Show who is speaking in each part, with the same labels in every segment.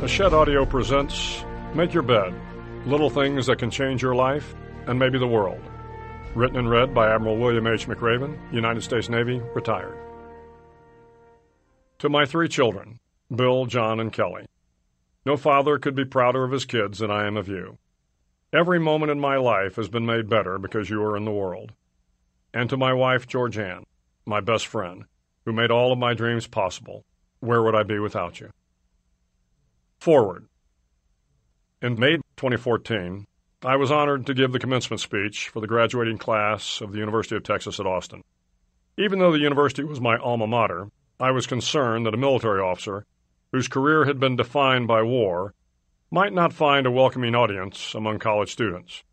Speaker 1: Hachette Audio presents Make Your Bed Little Things That Can Change Your Life and Maybe the World. Written and read by Admiral William H. McRaven, United States Navy, retired. To my three children, Bill, John, and Kelly. No father could be prouder of his kids than I am of you. Every moment in my life has been made better because you are in the world. And to my wife, Georgianne, my best friend, who made all of my dreams possible, where would I be without you? Forward. In May 2014, I was honored to give the commencement speech for the graduating class of the University of Texas at Austin. Even though the university was my alma mater, I was concerned that a military officer, whose career had been defined by war, might not find a welcoming audience among college students.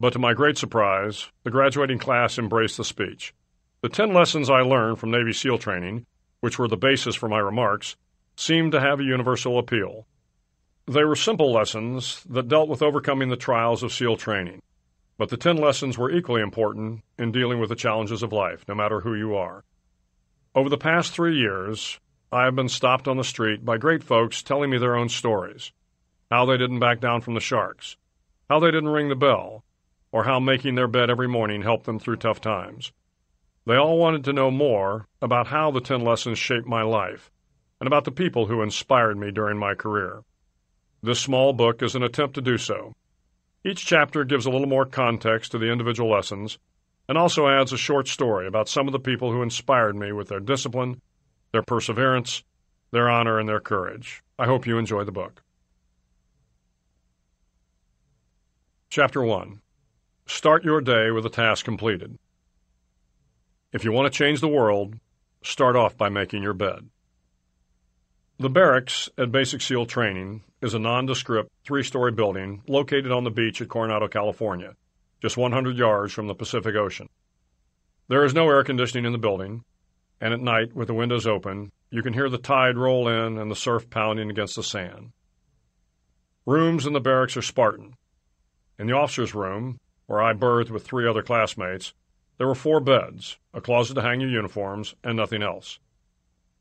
Speaker 1: But to my great surprise, the graduating class embraced the speech. The ten lessons I learned from Navy SEAL training, which were the basis for my remarks, seemed to have a universal appeal. They were simple lessons that dealt with overcoming the trials of SEAL training. But the ten lessons were equally important in dealing with the challenges of life, no matter who you are. Over the past three years, I have been stopped on the street by great folks telling me their own stories how they didn't back down from the sharks, how they didn't ring the bell, or how making their bed every morning helped them through tough times. They all wanted to know more about how the 10 lessons shaped my life and about the people who inspired me during my career. This small book is an attempt to do so. Each chapter gives a little more context to the individual lessons and also adds a short story about some of the people who inspired me with their discipline, their perseverance, their honor, and their courage. I hope you enjoy the book. Chapter 1 Start your day with a task completed. If you want to change the world, start off by making your bed. The barracks at Basic SEAL Training is a nondescript three story building located on the beach at Coronado, California just 100 yards from the Pacific Ocean. There is no air conditioning in the building, and at night, with the windows open, you can hear the tide roll in and the surf pounding against the sand. Rooms in the barracks are Spartan. In the officer's room, where I berthed with three other classmates, there were four beds, a closet to hang your uniforms, and nothing else.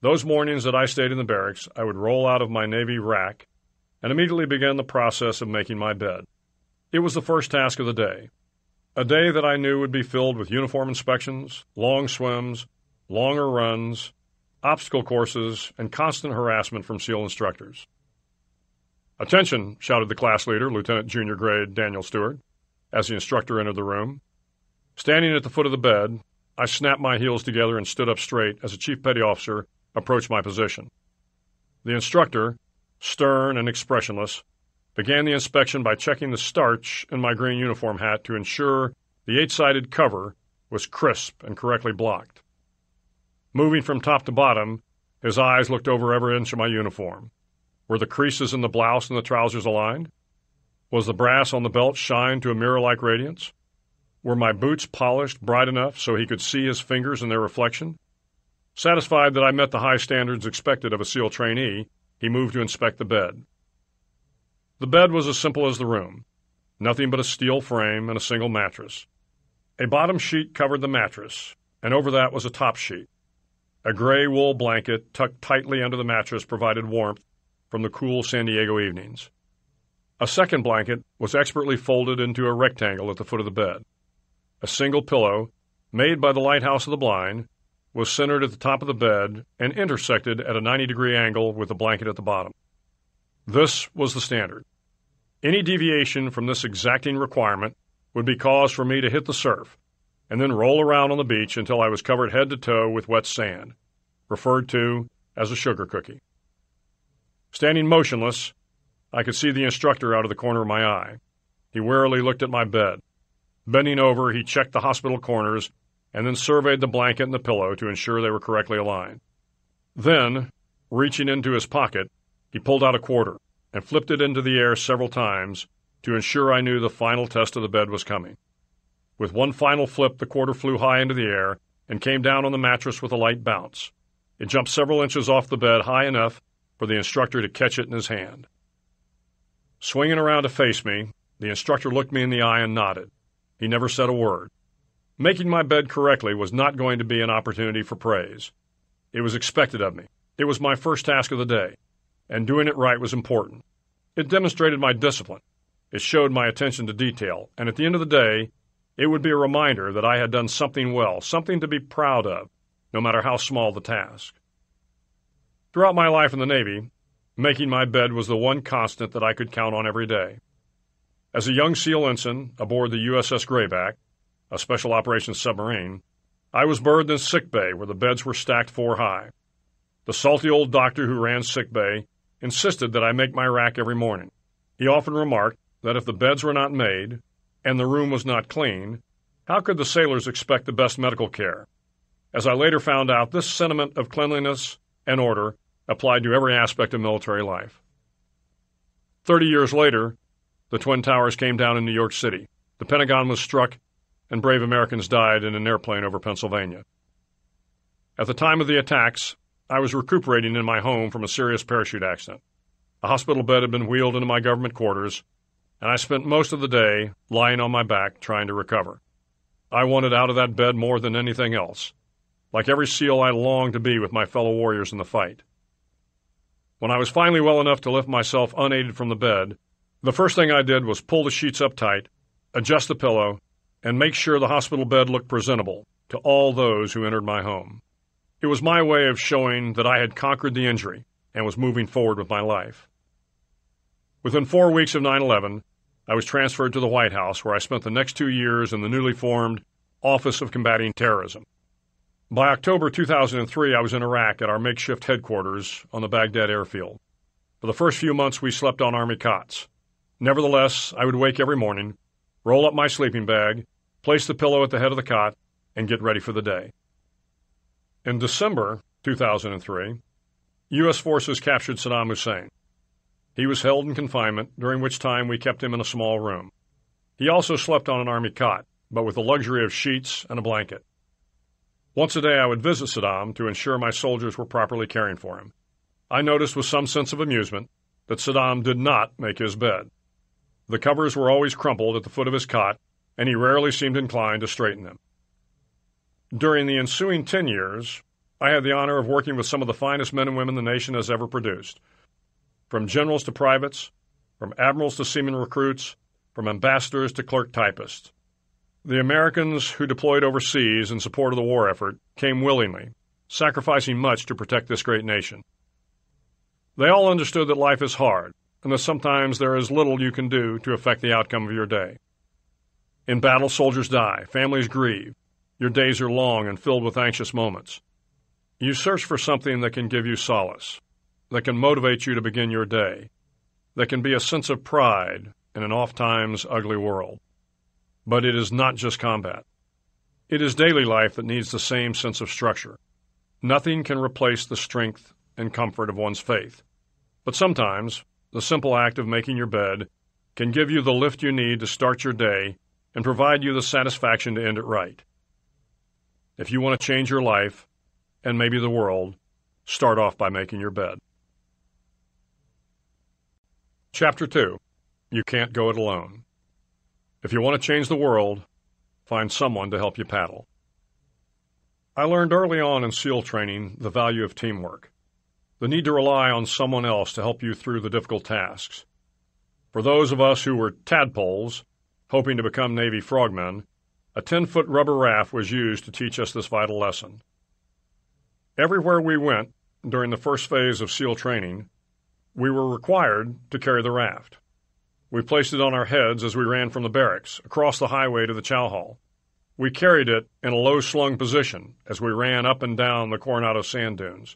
Speaker 1: Those mornings that I stayed in the barracks, I would roll out of my Navy rack and immediately begin the process of making my bed. It was the first task of the day, a day that I knew would be filled with uniform inspections, long swims, longer runs, obstacle courses, and constant harassment from SEAL instructors. Attention, shouted the class leader, Lieutenant Junior Grade Daniel Stewart, as the instructor entered the room. Standing at the foot of the bed, I snapped my heels together and stood up straight as a chief petty officer approached my position. The instructor, stern and expressionless, began the inspection by checking the starch in my green uniform hat to ensure the eight sided cover was crisp and correctly blocked. Moving from top to bottom, his eyes looked over every inch of my uniform. Were the creases in the blouse and the trousers aligned? Was the brass on the belt shined to a mirror like radiance? Were my boots polished bright enough so he could see his fingers in their reflection? Satisfied that I met the high standards expected of a SEAL trainee, he moved to inspect the bed. The bed was as simple as the room nothing but a steel frame and a single mattress. A bottom sheet covered the mattress, and over that was a top sheet. A gray wool blanket tucked tightly under the mattress provided warmth from the cool San Diego evenings. A second blanket was expertly folded into a rectangle at the foot of the bed. A single pillow, made by the lighthouse of the blind, was centered at the top of the bed and intersected at a 90 degree angle with the blanket at the bottom. This was the standard. Any deviation from this exacting requirement would be cause for me to hit the surf and then roll around on the beach until I was covered head to toe with wet sand, referred to as a sugar cookie. Standing motionless, I could see the instructor out of the corner of my eye. He warily looked at my bed. Bending over, he checked the hospital corners and then surveyed the blanket and the pillow to ensure they were correctly aligned. Then, reaching into his pocket, he pulled out a quarter and flipped it into the air several times to ensure I knew the final test of the bed was coming. With one final flip, the quarter flew high into the air and came down on the mattress with a light bounce. It jumped several inches off the bed high enough for the instructor to catch it in his hand. Swinging around to face me, the instructor looked me in the eye and nodded. He never said a word. Making my bed correctly was not going to be an opportunity for praise. It was expected of me. It was my first task of the day. and doing it right was important. It demonstrated my discipline. It showed my attention to detail, and at the end of the day, it would be a reminder that I had done something well, something to be proud of, no matter how small the task. Throughout my life in the Navy, making my bed was the one constant that I could count on every day. As a young SEAL ensign aboard the USS Grayback, a special operations submarine, I was berthed in sick bay where the beds were stacked four high. The salty old doctor who ran sick bay insisted that I make my rack every morning. He often remarked that if the beds were not made and the room was not clean, how could the sailors expect the best medical care? As I later found out, this sentiment of cleanliness and order applied to every aspect of military life. Thirty years later, the Twin Towers came down in New York City. The Pentagon was struck, and brave Americans died in an airplane over Pennsylvania. At the time of the attacks, I was recuperating in my home from a serious parachute accident. A hospital bed had been wheeled into my government quarters, and I spent most of the day lying on my back trying to recover. I wanted out of that bed more than anything else. Like every SEAL, I longed to be with my fellow warriors in the fight. When I was finally well enough to lift myself unaided from the bed, the first thing I did was pull the sheets up tight, adjust the pillow, and make sure the hospital bed looked presentable to all those who entered my home. It was my way of showing that I had conquered the injury and was moving forward with my life. Within four weeks of 9 11, I was transferred to the White House, where I spent the next two years in the newly formed Office of Combating Terrorism. By October 2003, I was in Iraq at our makeshift headquarters on the Baghdad airfield. For the first few months, we slept on Army cots. Nevertheless, I would wake every morning, roll up my sleeping bag, place the pillow at the head of the cot, and get ready for the day. In December 2003, U.S. forces captured Saddam Hussein. He was held in confinement, during which time we kept him in a small room. He also slept on an army cot, but with the luxury of sheets and a blanket. Once a day I would visit Saddam to ensure my soldiers were properly caring for him. I noticed with some sense of amusement that Saddam did not make his bed. The covers were always crumpled at the foot of his cot, and he rarely seemed inclined to straighten them. During the ensuing ten years, I had the honor of working with some of the finest men and women the nation has ever produced. From generals to privates, from admirals to seaman recruits, from ambassadors to clerk typists. The Americans who deployed overseas in support of the war effort came willingly, sacrificing much to protect this great nation. They all understood that life is hard and that sometimes there is little you can do to affect the outcome of your day. In battle, soldiers die, families grieve, your days are long and filled with anxious moments. You search for something that can give you solace, that can motivate you to begin your day, that can be a sense of pride in an oft times ugly world. But it is not just combat. It is daily life that needs the same sense of structure. Nothing can replace the strength and comfort of one's faith. But sometimes, the simple act of making your bed can give you the lift you need to start your day and provide you the satisfaction to end it right. If you want to change your life, and maybe the world, start off by making your bed. Chapter 2 You Can't Go It Alone. If you want to change the world, find someone to help you paddle. I learned early on in SEAL training the value of teamwork, the need to rely on someone else to help you through the difficult tasks. For those of us who were tadpoles, hoping to become Navy frogmen, a 10 foot rubber raft was used to teach us this vital lesson. Everywhere we went during the first phase of SEAL training, we were required to carry the raft. We placed it on our heads as we ran from the barracks, across the highway to the chow hall. We carried it in a low slung position as we ran up and down the Coronado sand dunes.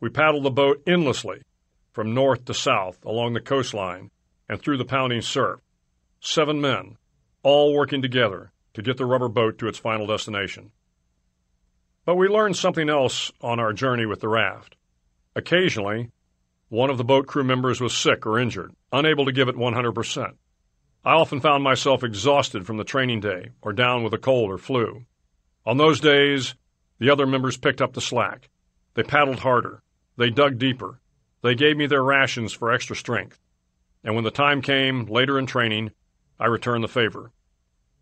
Speaker 1: We paddled the boat endlessly, from north to south, along the coastline, and through the pounding surf. Seven men, all working together to get the rubber boat to its final destination. But we learned something else on our journey with the raft. Occasionally, one of the boat crew members was sick or injured, unable to give it 100%. I often found myself exhausted from the training day or down with a cold or flu. On those days, the other members picked up the slack. They paddled harder. They dug deeper. They gave me their rations for extra strength. And when the time came, later in training, I returned the favor.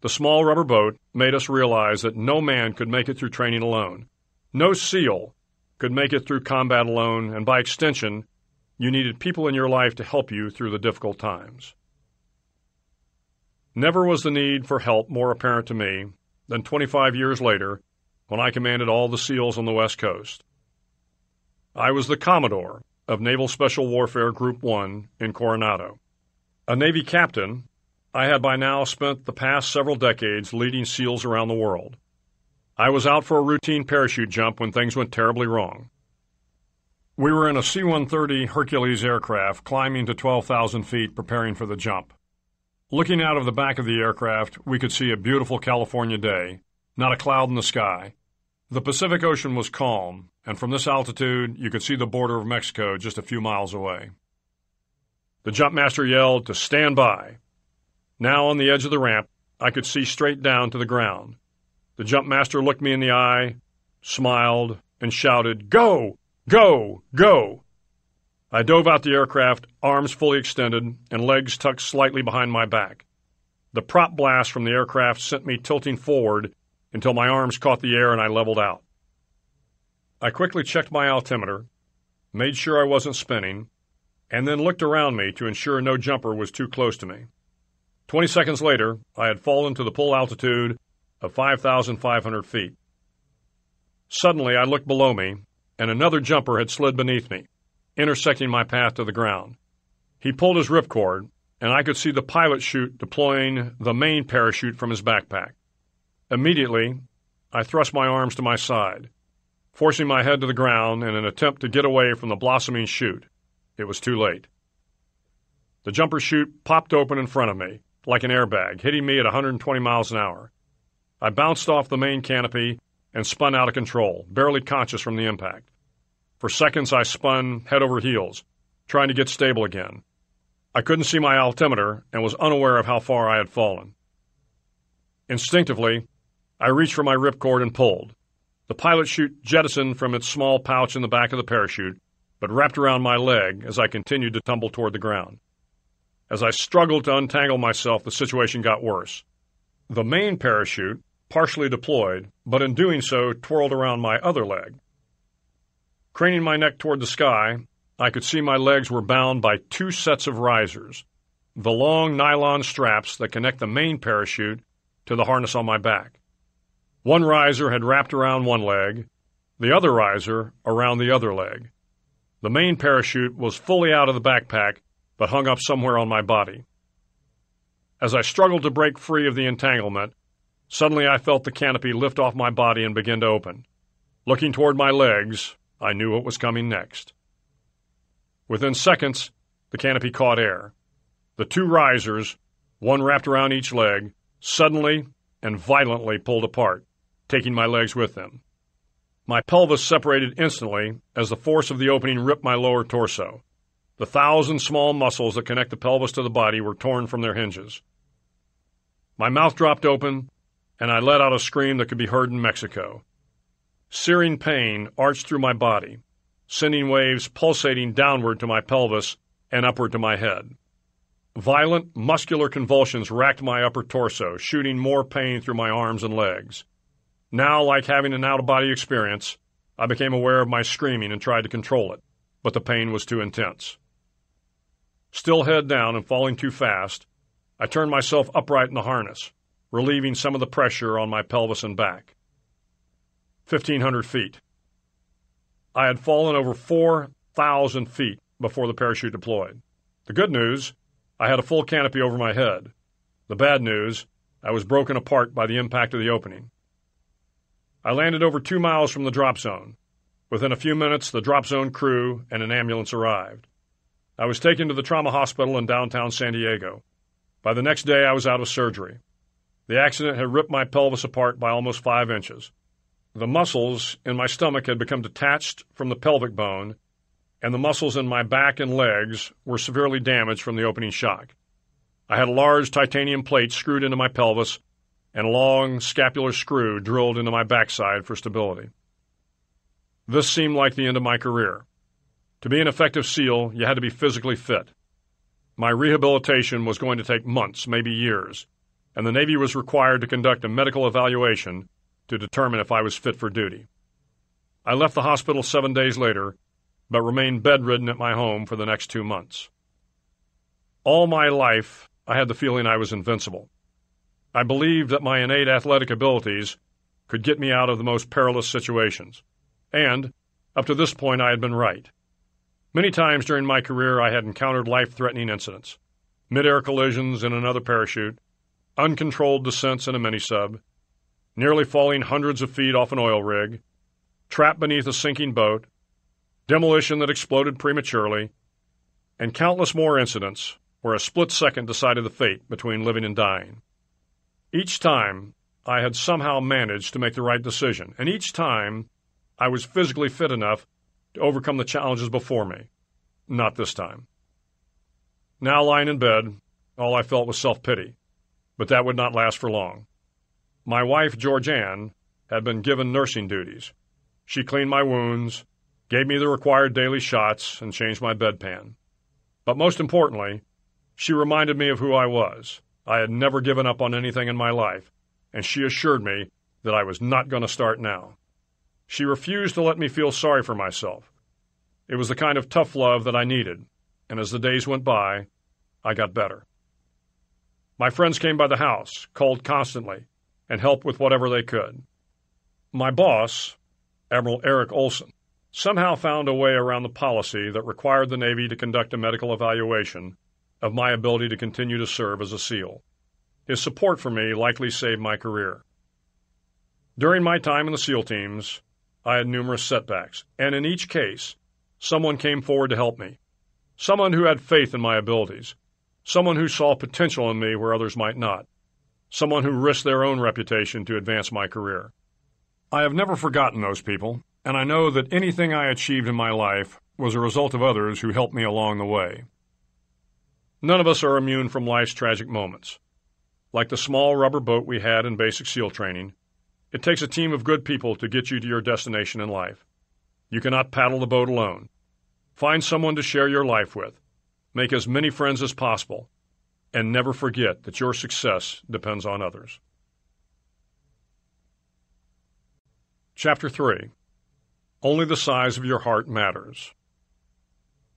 Speaker 1: The small rubber boat made us realize that no man could make it through training alone. No SEAL could make it through combat alone, and by extension, you needed people in your life to help you through the difficult times. Never was the need for help more apparent to me than 25 years later when I commanded all the SEALs on the West Coast. I was the Commodore of Naval Special Warfare Group 1 in Coronado. A Navy captain, I had by now spent the past several decades leading SEALs around the world. I was out for a routine parachute jump when things went terribly wrong. We were in a C 130 Hercules aircraft climbing to 12,000 feet preparing for the jump. Looking out of the back of the aircraft, we could see a beautiful California day, not a cloud in the sky. The Pacific Ocean was calm, and from this altitude you could see the border of Mexico just a few miles away. The jumpmaster yelled to stand by. Now on the edge of the ramp, I could see straight down to the ground. The jumpmaster looked me in the eye, smiled, and shouted, Go! Go! Go! I dove out the aircraft, arms fully extended and legs tucked slightly behind my back. The prop blast from the aircraft sent me tilting forward until my arms caught the air and I leveled out. I quickly checked my altimeter, made sure I wasn't spinning, and then looked around me to ensure no jumper was too close to me. Twenty seconds later, I had fallen to the full altitude of 5,500 feet. Suddenly, I looked below me and another jumper had slid beneath me, intersecting my path to the ground. He pulled his ripcord, and I could see the pilot chute deploying the main parachute from his backpack. Immediately, I thrust my arms to my side, forcing my head to the ground in an attempt to get away from the blossoming chute. It was too late. The jumper chute popped open in front of me, like an airbag, hitting me at 120 miles an hour. I bounced off the main canopy and spun out of control, barely conscious from the impact. For seconds, I spun head over heels, trying to get stable again. I couldn't see my altimeter and was unaware of how far I had fallen. Instinctively, I reached for my ripcord and pulled. The pilot chute jettisoned from its small pouch in the back of the parachute, but wrapped around my leg as I continued to tumble toward the ground. As I struggled to untangle myself, the situation got worse. The main parachute, partially deployed, but in doing so twirled around my other leg. Craning my neck toward the sky, I could see my legs were bound by two sets of risers, the long nylon straps that connect the main parachute to the harness on my back. One riser had wrapped around one leg, the other riser around the other leg. The main parachute was fully out of the backpack, but hung up somewhere on my body. As I struggled to break free of the entanglement, suddenly I felt the canopy lift off my body and begin to open. Looking toward my legs, I knew what was coming next. Within seconds, the canopy caught air. The two risers, one wrapped around each leg, suddenly and violently pulled apart, taking my legs with them. My pelvis separated instantly as the force of the opening ripped my lower torso. The thousand small muscles that connect the pelvis to the body were torn from their hinges. My mouth dropped open, and I let out a scream that could be heard in Mexico. Searing pain arched through my body, sending waves pulsating downward to my pelvis and upward to my head. Violent, muscular convulsions racked my upper torso, shooting more pain through my arms and legs. Now, like having an out of body experience, I became aware of my screaming and tried to control it, but the pain was too intense. Still head down and falling too fast, I turned myself upright in the harness, relieving some of the pressure on my pelvis and back. 1,500 feet. I had fallen over 4,000 feet before the parachute deployed. The good news, I had a full canopy over my head. The bad news, I was broken apart by the impact of the opening. I landed over two miles from the drop zone. Within a few minutes, the drop zone crew and an ambulance arrived. I was taken to the trauma hospital in downtown San Diego. By the next day, I was out of surgery. The accident had ripped my pelvis apart by almost five inches. The muscles in my stomach had become detached from the pelvic bone, and the muscles in my back and legs were severely damaged from the opening shock. I had a large titanium plate screwed into my pelvis and a long scapular screw drilled into my backside for stability. This seemed like the end of my career. To be an effective SEAL, you had to be physically fit. My rehabilitation was going to take months, maybe years, and the Navy was required to conduct a medical evaluation to determine if I was fit for duty. I left the hospital seven days later, but remained bedridden at my home for the next two months. All my life, I had the feeling I was invincible. I believed that my innate athletic abilities could get me out of the most perilous situations. And, up to this point, I had been right. Many times during my career, I had encountered life threatening incidents mid air collisions in another parachute, uncontrolled descents in a mini sub, nearly falling hundreds of feet off an oil rig, trapped beneath a sinking boat, demolition that exploded prematurely, and countless more incidents where a split second decided the fate between living and dying. Each time, I had somehow managed to make the right decision, and each time I was physically fit enough to overcome the challenges before me. Not this time. Now lying in bed, all I felt was self pity, but that would not last for long. My wife, Georgianne, had been given nursing duties. She cleaned my wounds, gave me the required daily shots, and changed my bedpan. But most importantly, she reminded me of who I was I had never given up on anything in my life, and she assured me that I was not going to start now. She refused to let me feel sorry for myself. It was the kind of tough love that I needed, and as the days went by, I got better. My friends came by the house, called constantly, and helped with whatever they could. My boss, Admiral Eric Olson, somehow found a way around the policy that required the Navy to conduct a medical evaluation of my ability to continue to serve as a SEAL. His support for me likely saved my career. During my time in the SEAL teams, I had numerous setbacks, and in each case, someone came forward to help me. Someone who had faith in my abilities. Someone who saw potential in me where others might not. Someone who risked their own reputation to advance my career. I have never forgotten those people, and I know that anything I achieved in my life was a result of others who helped me along the way. None of us are immune from life's tragic moments. Like the small rubber boat we had in basic SEAL training, it takes a team of good people to get you to your destination in life. You cannot paddle the boat alone. Find someone to share your life with. Make as many friends as possible. And never forget that your success depends on others. Chapter 3 Only the size of your heart matters.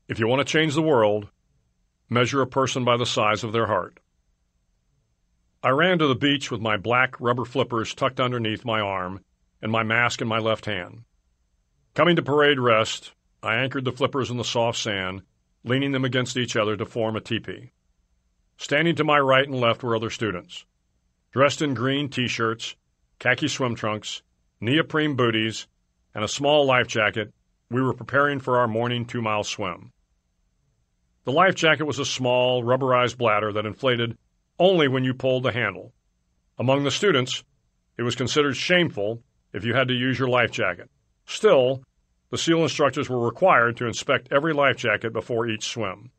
Speaker 1: If you want to change the world, Measure a person by the size of their heart. I ran to the beach with my black rubber flippers tucked underneath my arm and my mask in my left hand. Coming to parade rest, I anchored the flippers in the soft sand, leaning them against each other to form a teepee. Standing to my right and left were other students. Dressed in green T-shirts, khaki swim trunks, neoprene booties, and a small life jacket, we were preparing for our morning two-mile swim. The life jacket was a small, rubberized bladder that inflated only when you pulled the handle. Among the students, it was considered shameful if you had to use your life jacket. Still, the SEAL instructors were required to inspect every life jacket before each swim.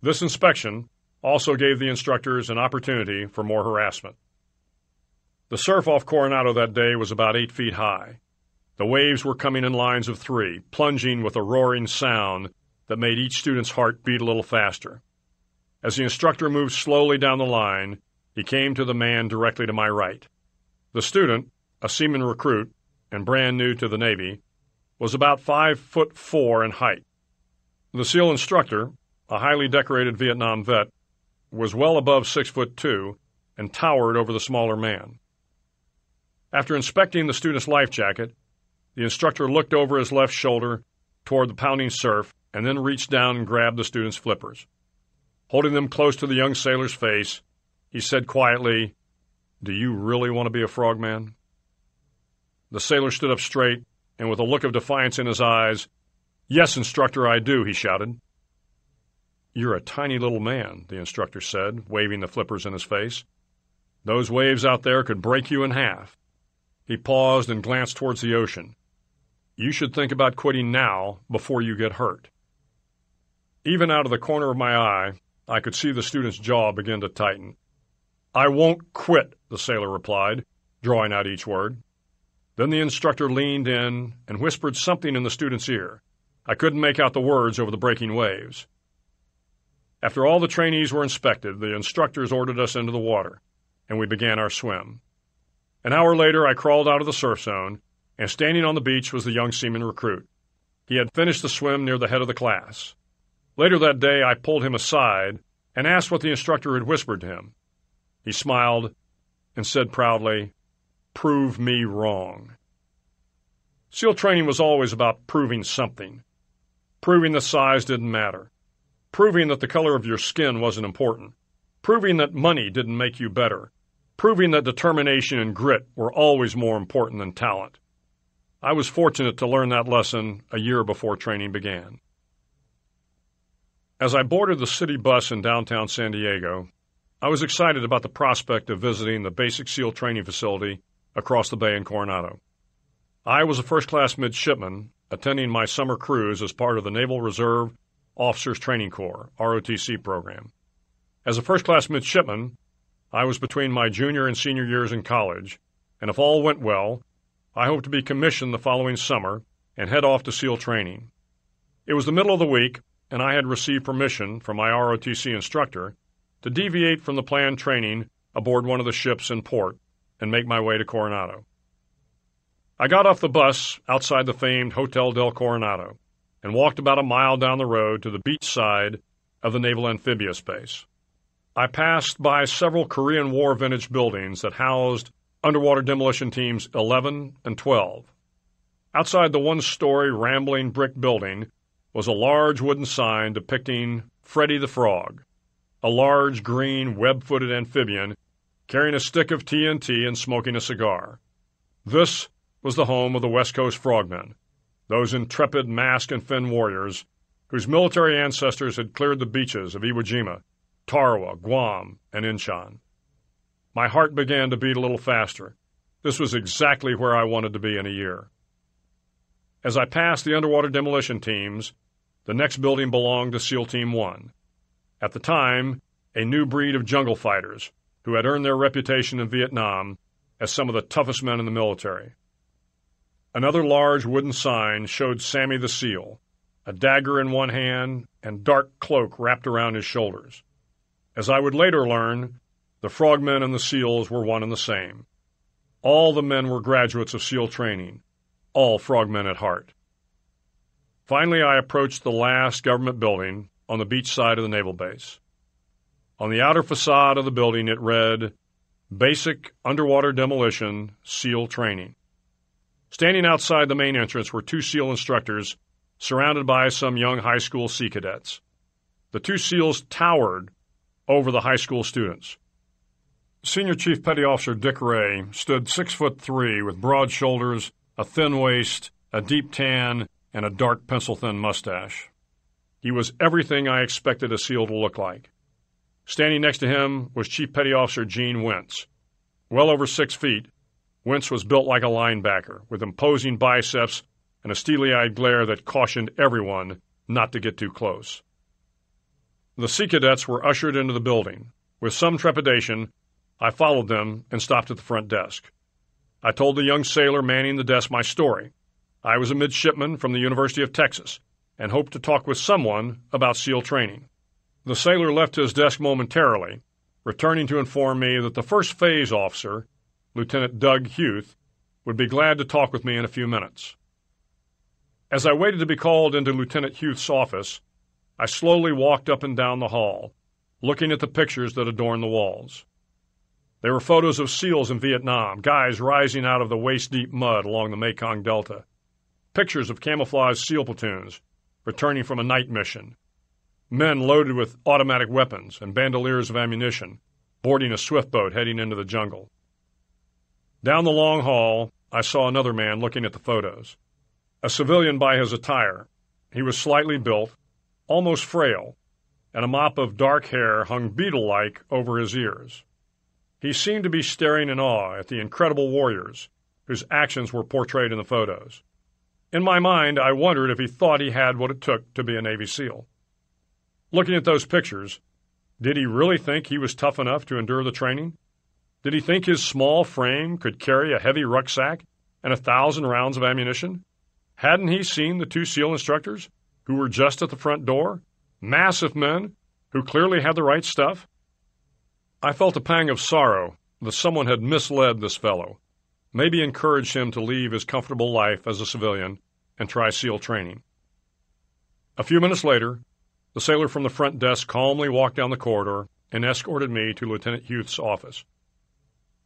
Speaker 1: This inspection also gave the instructors an opportunity for more harassment. The surf off Coronado that day was about eight feet high. The waves were coming in lines of three, plunging with a roaring sound that made each student's heart beat a little faster. As the instructor moved slowly down the line, he came to the man directly to my right. The student, a seaman recruit and brand new to the Navy, was about five foot four in height. The SEAL instructor, a highly decorated Vietnam vet, was well above six foot two and towered over the smaller man. After inspecting the student's life jacket, the instructor looked over his left shoulder toward the pounding surf and then reached down and grabbed the student's flippers. Holding them close to the young sailor's face, he said quietly, Do you really want to be a frogman? The sailor stood up straight, and with a look of defiance in his eyes, Yes, instructor, I do, he shouted. You're a tiny little man, the instructor said, waving the flippers in his face. Those waves out there could break you in half. He paused and glanced towards the ocean. You should think about quitting now before you get hurt. Even out of the corner of my eye, I could see the student's jaw begin to tighten. I won't quit, the sailor replied, drawing out each word. Then the instructor leaned in and whispered something in the student's ear. I couldn't make out the words over the breaking waves. After all the trainees were inspected, the instructors ordered us into the water, and we began our swim. An hour later, I crawled out of the surf zone, and standing on the beach was the young seaman recruit. He had finished the swim near the head of the class. Later that day, I pulled him aside and asked what the instructor had whispered to him. He smiled and said proudly, Prove me wrong. SEAL training was always about proving something. Proving the size didn't matter. Proving that the color of your skin wasn't important. Proving that money didn't make you better. Proving that determination and grit were always more important than talent. I was fortunate to learn that lesson a year before training began. As I boarded the city bus in downtown San Diego, I was excited about the prospect of visiting the Basic SEAL training facility across the bay in Coronado. I was a first class midshipman attending my summer cruise as part of the Naval Reserve Officers Training Corps, ROTC program. As a first class midshipman, I was between my junior and senior years in college, and if all went well, I hoped to be commissioned the following summer and head off to SEAL training. It was the middle of the week, and I had received permission from my ROTC instructor to deviate from the planned training aboard one of the ships in port and make my way to Coronado. I got off the bus outside the famed Hotel del Coronado and walked about a mile down the road to the beach side of the Naval Amphibious Base. I passed by several Korean War vintage buildings that housed underwater demolition teams 11 and 12. Outside the one story rambling brick building was a large wooden sign depicting Freddy the Frog, a large green web footed amphibian carrying a stick of TNT and smoking a cigar. This was the home of the West Coast Frogmen, those intrepid mask and fin warriors whose military ancestors had cleared the beaches of Iwo Jima, Tarawa, Guam, and Inchon. My heart began to beat a little faster. This was exactly where I wanted to be in a year. As I passed the underwater demolition teams, the next building belonged to SEAL Team 1. At the time, a new breed of jungle fighters who had earned their reputation in Vietnam as some of the toughest men in the military. Another large wooden sign showed Sammy the SEAL, a dagger in one hand and dark cloak wrapped around his shoulders. As I would later learn, the frogmen and the SEALs were one and the same. All the men were graduates of SEAL training, all frogmen at heart. Finally, I approached the last government building on the beach side of the naval base. On the outer facade of the building, it read, Basic Underwater Demolition SEAL Training. Standing outside the main entrance were two SEAL instructors surrounded by some young high school sea cadets. The two SEALs towered over the high school students. Senior Chief Petty Officer Dick Ray stood six foot three with broad shoulders, a thin waist, a deep tan, and a dark pencil thin mustache. He was everything I expected a SEAL to look like. Standing next to him was Chief Petty Officer Gene Wentz. Well over six feet, Wentz was built like a linebacker, with imposing biceps and a steely eyed glare that cautioned everyone not to get too close. The Sea Cadets were ushered into the building. With some trepidation, I followed them and stopped at the front desk. I told the young sailor manning the desk my story. I was a midshipman from the University of Texas and hoped to talk with someone about SEAL training. The sailor left his desk momentarily, returning to inform me that the first phase officer, Lieutenant Doug Huth, would be glad to talk with me in a few minutes. As I waited to be called into Lieutenant Huth's office, I slowly walked up and down the hall, looking at the pictures that adorned the walls. They were photos of SEALs in Vietnam, guys rising out of the waist deep mud along the Mekong Delta. Pictures of camouflaged SEAL platoons returning from a night mission. Men loaded with automatic weapons and bandoliers of ammunition, boarding a swift boat heading into the jungle. Down the long hall, I saw another man looking at the photos. A civilian by his attire. He was slightly built, almost frail, and a mop of dark hair hung beetle like over his ears. He seemed to be staring in awe at the incredible warriors whose actions were portrayed in the photos. In my mind, I wondered if he thought he had what it took to be a Navy SEAL. Looking at those pictures, did he really think he was tough enough to endure the training? Did he think his small frame could carry a heavy rucksack and a thousand rounds of ammunition? Hadn't he seen the two SEAL instructors who were just at the front door, massive men who clearly had the right stuff. I felt a pang of sorrow that someone had misled this fellow, maybe encouraged him to leave his comfortable life as a civilian and try SEAL training. A few minutes later, the sailor from the front desk calmly walked down the corridor and escorted me to Lieutenant Huth's office.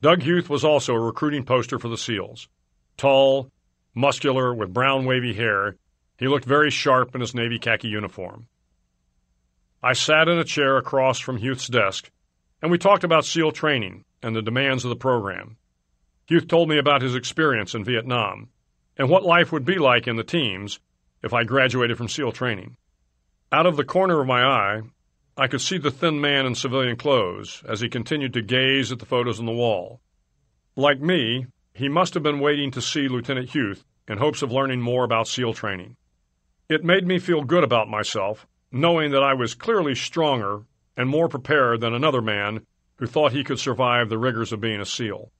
Speaker 1: Doug Huth was also a recruiting poster for the SEALs. Tall, muscular, with brown wavy hair, he looked very sharp in his navy khaki uniform. I sat in a chair across from Huth's desk, and we talked about SEAL training and the demands of the program. Huth told me about his experience in Vietnam and what life would be like in the teams if I graduated from SEAL training. Out of the corner of my eye, I could see the thin man in civilian clothes as he continued to gaze at the photos on the wall. Like me, he must have been waiting to see Lieutenant Huth in hopes of learning more about SEAL training. It made me feel good about myself, knowing that I was clearly stronger and more prepared than another man who thought he could survive the rigors of being a SEAL.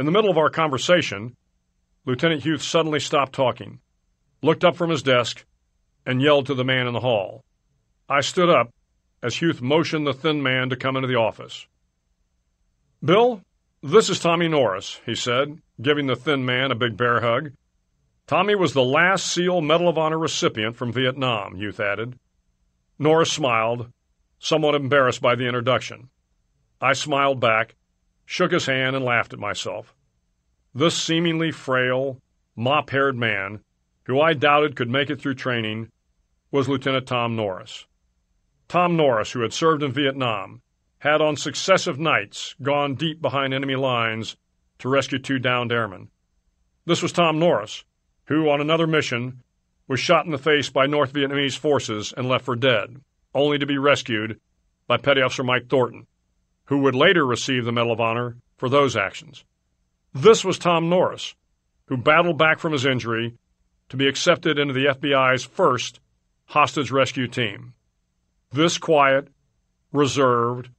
Speaker 1: In the middle of our conversation, Lieutenant Huth suddenly stopped talking, looked up from his desk, and yelled to the man in the hall. I stood up as Huth motioned the thin man to come into the office. Bill, this is Tommy Norris, he said, giving the thin man a big bear hug. Tommy was the last SEAL Medal of Honor recipient from Vietnam, Huth added. Norris smiled, somewhat embarrassed by the introduction. I smiled back, shook his hand, and laughed at myself. This seemingly frail, mop haired man, who I doubted could make it through training, was Lieutenant Tom Norris. Tom Norris, who had served in Vietnam, had on successive nights gone deep behind enemy lines to rescue two downed airmen. This was Tom Norris, who, on another mission, was shot in the face by North Vietnamese forces and left for dead, only to be rescued by Petty Officer Mike Thornton, who would later receive the Medal of Honor for those actions. This was Tom Norris, who battled back from his injury to be accepted into the FBI's first hostage rescue team. This quiet, reserved,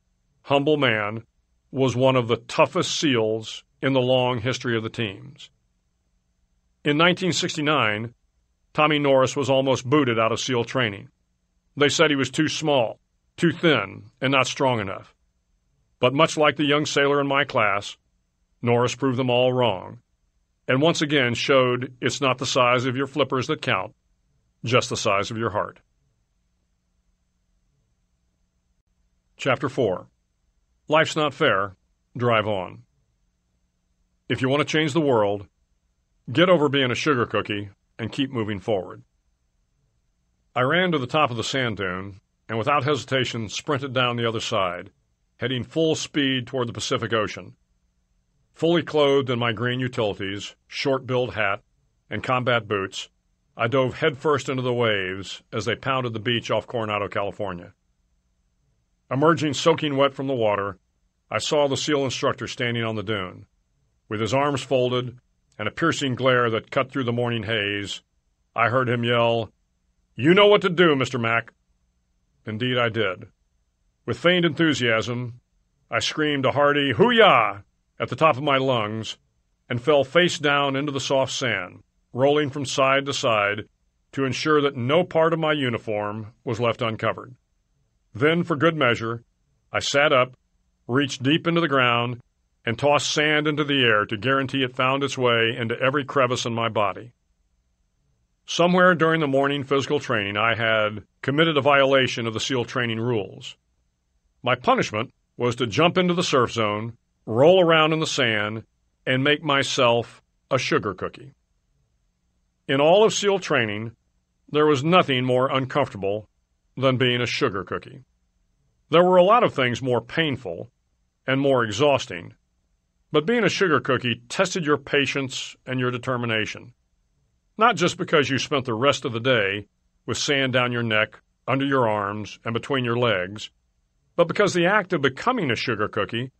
Speaker 1: humble man was one of the toughest SEALs in the long history of the teams. In 1969, Tommy Norris was almost booted out of SEAL training. They said he was too small, too thin, and not strong enough. But much like the young sailor in my class, Norris proved them all wrong, and once again showed it's not the size of your flippers that count, just the size of your heart. Chapter 4 Life's Not Fair, Drive On. If you want to change the world, get over being a sugar cookie and keep moving forward. I ran to the top of the sand dune and without hesitation sprinted down the other side, heading full speed toward the Pacific Ocean, Fully clothed in my green utilities, short-billed hat, and combat boots, I dove headfirst into the waves as they pounded the beach off Coronado, California. Emerging soaking wet from the water, I saw the SEAL instructor standing on the dune. With his arms folded and a piercing glare that cut through the morning haze, I heard him yell, You know what to do, Mr. Mack. Indeed, I did. With feigned enthusiasm, I screamed a hearty hoo-yah at the top of my lungs and fell face down into the soft sand, rolling from side to side to ensure that no part of my uniform was left uncovered. Then, for good measure, I sat up, reached deep into the ground, and tossed sand into the air to guarantee it found its way into every crevice in my body. Somewhere during the morning physical training, I had committed a violation of the SEAL training rules. My punishment was to jump into the surf zone roll around in the sand, and make myself a sugar cookie. In all of SEAL training, there was nothing more uncomfortable than being a sugar cookie. There were a lot of things more painful and more exhausting, but being a sugar cookie tested your patience and your determination. Not just because you spent the rest of the day with sand down your neck, under your arms, and between your legs, but because the act of becoming a sugar cookie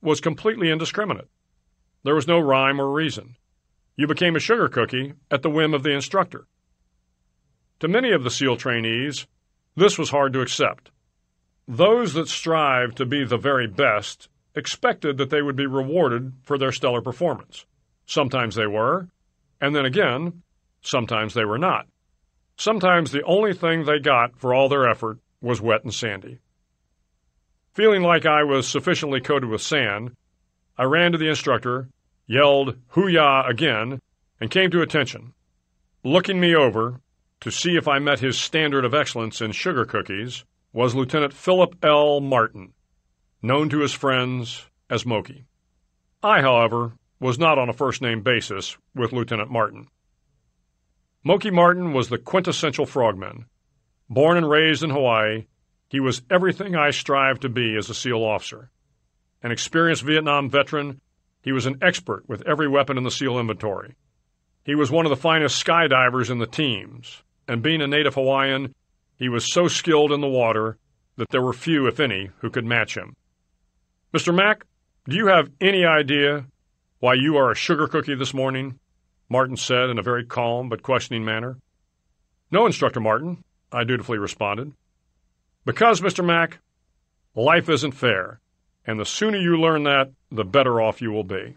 Speaker 1: was completely indiscriminate. There was no rhyme or reason. You became a sugar cookie at the whim of the instructor. To many of the SEAL trainees, this was hard to accept. Those that strived to be the very best expected that they would be rewarded for their stellar performance. Sometimes they were, and then again, sometimes they were not. Sometimes the only thing they got for all their effort was wet and sandy. Feeling like I was sufficiently coated with sand, I ran to the instructor, yelled hoo-yah again, and came to attention. Looking me over, to see if I met his standard of excellence in sugar cookies was Lieutenant Philip L. Martin, known to his friends as Moki. I, however, was not on a first name basis with Lieutenant Martin. Moki Martin was the quintessential frogman. Born and raised in Hawaii, he was everything I strive to be as a SEAL officer. An experienced Vietnam veteran, he was an expert with every weapon in the SEAL inventory. He was one of the finest skydivers in the teams, and being a native Hawaiian, he was so skilled in the water that there were few, if any, who could match him. Mr. Mack, do you have any idea why you are a sugar cookie this morning? Martin said in a very calm but questioning manner. No, Instructor Martin, I dutifully responded. Because, Mr. Mack, life isn't fair, and the sooner you learn that, the better off you will be.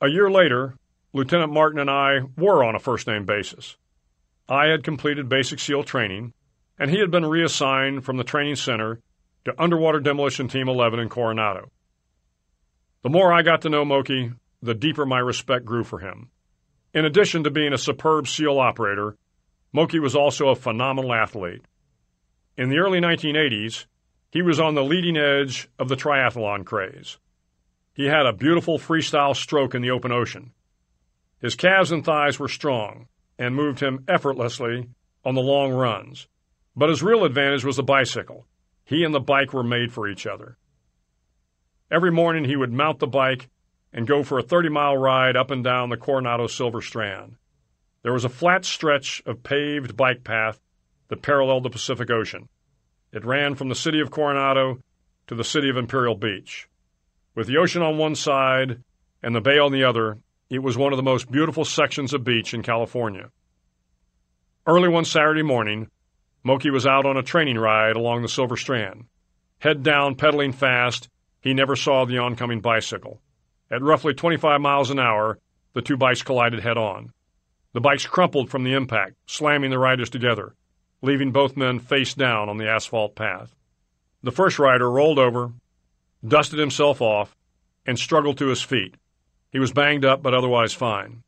Speaker 1: A year later, Lieutenant Martin and I were on a first name basis. I had completed basic SEAL training, and he had been reassigned from the training center to Underwater Demolition Team 11 in Coronado. The more I got to know Moki, the deeper my respect grew for him. In addition to being a superb SEAL operator, Moki was also a phenomenal athlete. In the early 1980s, he was on the leading edge of the triathlon craze. He had a beautiful freestyle stroke in the open ocean his calves and thighs were strong and moved him effortlessly on the long runs. But his real advantage was the bicycle. He and the bike were made for each other. Every morning he would mount the bike and go for a 30 mile ride up and down the Coronado Silver Strand. There was a flat stretch of paved bike path that paralleled the Pacific Ocean. It ran from the city of Coronado to the city of Imperial Beach. With the ocean on one side and the bay on the other, it was one of the most beautiful sections of beach in California. Early one Saturday morning, Moki was out on a training ride along the Silver Strand. Head down, pedaling fast, he never saw the oncoming bicycle. At roughly 25 miles an hour, the two bikes collided head on. The bikes crumpled from the impact, slamming the riders together, leaving both men face down on the asphalt path. The first rider rolled over, dusted himself off, and struggled to his feet, he was banged up, but otherwise fine.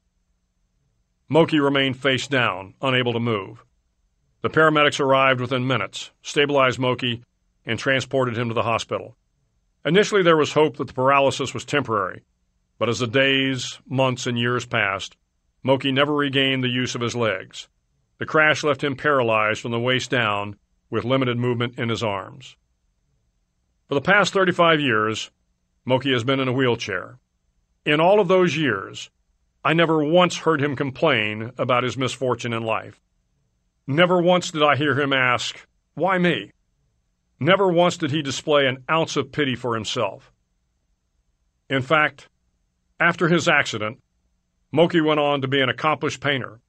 Speaker 1: Moki remained face down, unable to move. The paramedics arrived within minutes, stabilized Moki, and transported him to the hospital. Initially, there was hope that the paralysis was temporary, but as the days, months, and years passed, Moki never regained the use of his legs. The crash left him paralyzed from the waist down, with limited movement in his arms. For the past 35 years, Moki has been in a wheelchair. In all of those years, I never once heard him complain about his misfortune in life. Never once did I hear him ask, Why me? Never once did he display an ounce of pity for himself. In fact, after his accident, Moki went on to be an accomplished painter.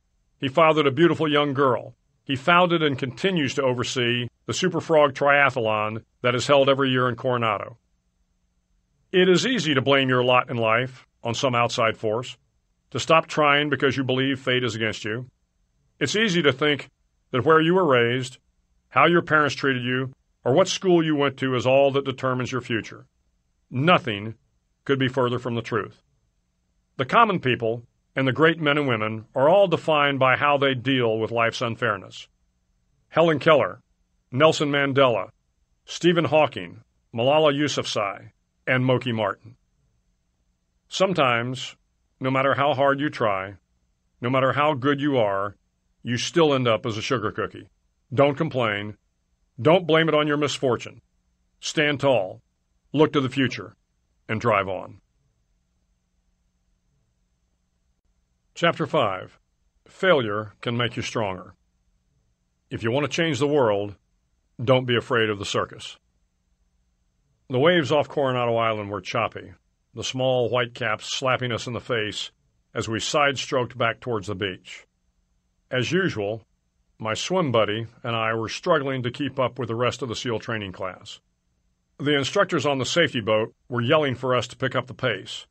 Speaker 1: He fathered a beautiful young girl. He founded and continues to oversee the Super Frog Triathlon that is held every year in Coronado. It is easy to blame your lot in life on some outside force, to stop trying because you believe fate is against you. It's easy to think that where you were raised, how your parents treated you, or what school you went to is all that determines your future. Nothing could be further from the truth. The common people and the great men and women are all defined by how they deal with life's unfairness. Helen Keller, Nelson Mandela, Stephen Hawking, Malala Yousafzai, and Moki Martin. Sometimes, no matter how hard you try, no matter how good you are, you still end up as a sugar cookie. Don't complain. Don't blame it on your misfortune. Stand tall, look to the future, and drive on. Chapter 5 Failure Can Make You Stronger. If you want to change the world, don't be afraid of the circus. The waves off Coronado Island were choppy, the small white caps slapping us in the face as we side-stroked back towards the beach. As usual, my swim buddy and I were struggling to keep up with the rest of the SEAL training class. The instructors on the safety boat were yelling for us to pick up the pace,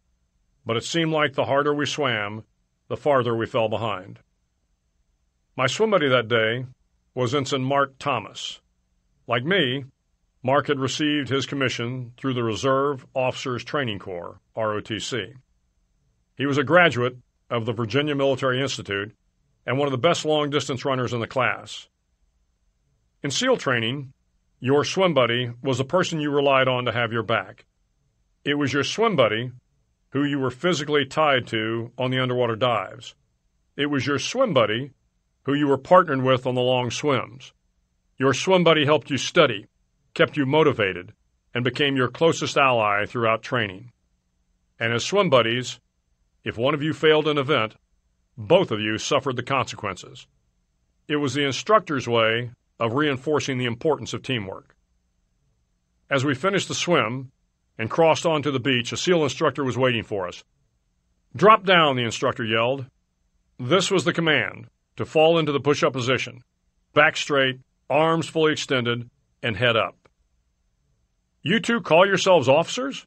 Speaker 1: but it seemed like the harder we swam, the farther we fell behind. My swim buddy that day was Ensign Mark Thomas. Like me, Mark had received his commission through the Reserve Officers Training Corps, ROTC. He was a graduate of the Virginia Military Institute and one of the best long distance runners in the class. In SEAL training, your swim buddy was the person you relied on to have your back. It was your swim buddy who you were physically tied to on the underwater dives. It was your swim buddy who you were partnered with on the long swims. Your swim buddy helped you study, kept you motivated, and became your closest ally throughout training. And as swim buddies, if one of you failed an event, both of you suffered the consequences. It was the instructor's way of reinforcing the importance of teamwork. As we finished the swim and crossed onto the beach, a SEAL instructor was waiting for us. Drop down, the instructor yelled. This was the command to fall into the push up position, back straight, arms fully extended, and head up. You two call yourselves officers?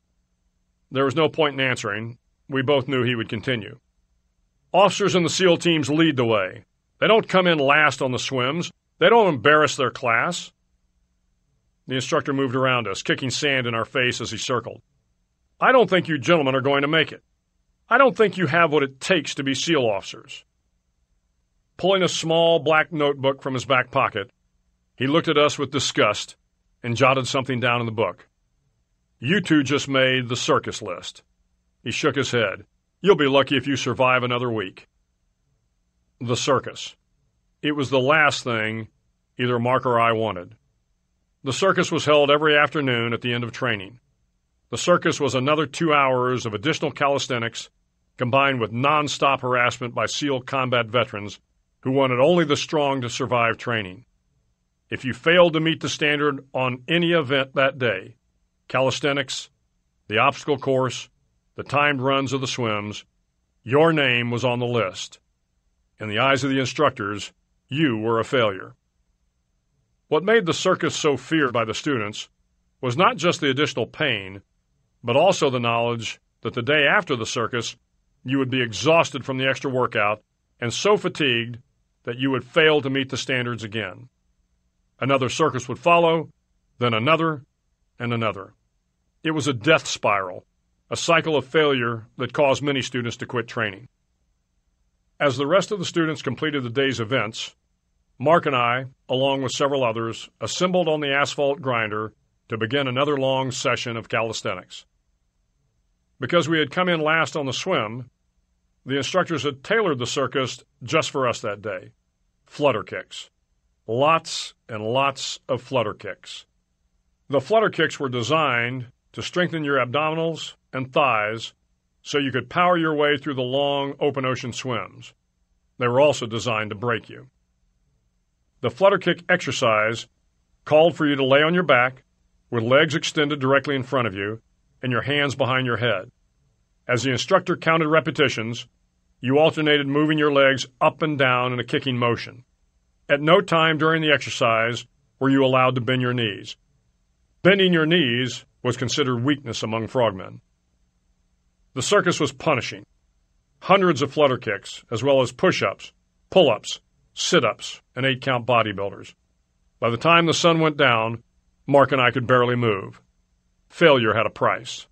Speaker 1: There was no point in answering. We both knew he would continue. Officers in the SEAL teams lead the way. They don't come in last on the swims. They don't embarrass their class. The instructor moved around us, kicking sand in our face as he circled. I don't think you gentlemen are going to make it. I don't think you have what it takes to be SEAL officers. Pulling a small black notebook from his back pocket, he looked at us with disgust and jotted something down in the book. You two just made the circus list. He shook his head. You'll be lucky if you survive another week. The circus. It was the last thing either Mark or I wanted. The circus was held every afternoon at the end of training. The circus was another two hours of additional calisthenics combined with non-stop harassment by SEAL combat veterans who wanted only the strong to survive training. If you failed to meet the standard on any event that day, calisthenics, the obstacle course, the timed runs of the swims, your name was on the list. In the eyes of the instructors, you were a failure. What made the circus so feared by the students was not just the additional pain, but also the knowledge that the day after the circus, you would be exhausted from the extra workout and so fatigued that you would fail to meet the standards again. Another circus would follow, then another, and another. It was a death spiral, a cycle of failure that caused many students to quit training. As the rest of the students completed the day's events, Mark and I, along with several others, assembled on the asphalt grinder to begin another long session of calisthenics. Because we had come in last on the swim, the instructors had tailored the circus just for us that day flutter kicks. Lots and lots of flutter kicks. The flutter kicks were designed to strengthen your abdominals and thighs so you could power your way through the long open ocean swims. They were also designed to break you. The flutter kick exercise called for you to lay on your back with legs extended directly in front of you and your hands behind your head. As the instructor counted repetitions, you alternated moving your legs up and down in a kicking motion. At no time during the exercise were you allowed to bend your knees. Bending your knees was considered weakness among frogmen. The circus was punishing. Hundreds of flutter kicks, as well as push ups, pull ups, sit ups, and eight count bodybuilders. By the time the sun went down, Mark and I could barely move. Failure had a price.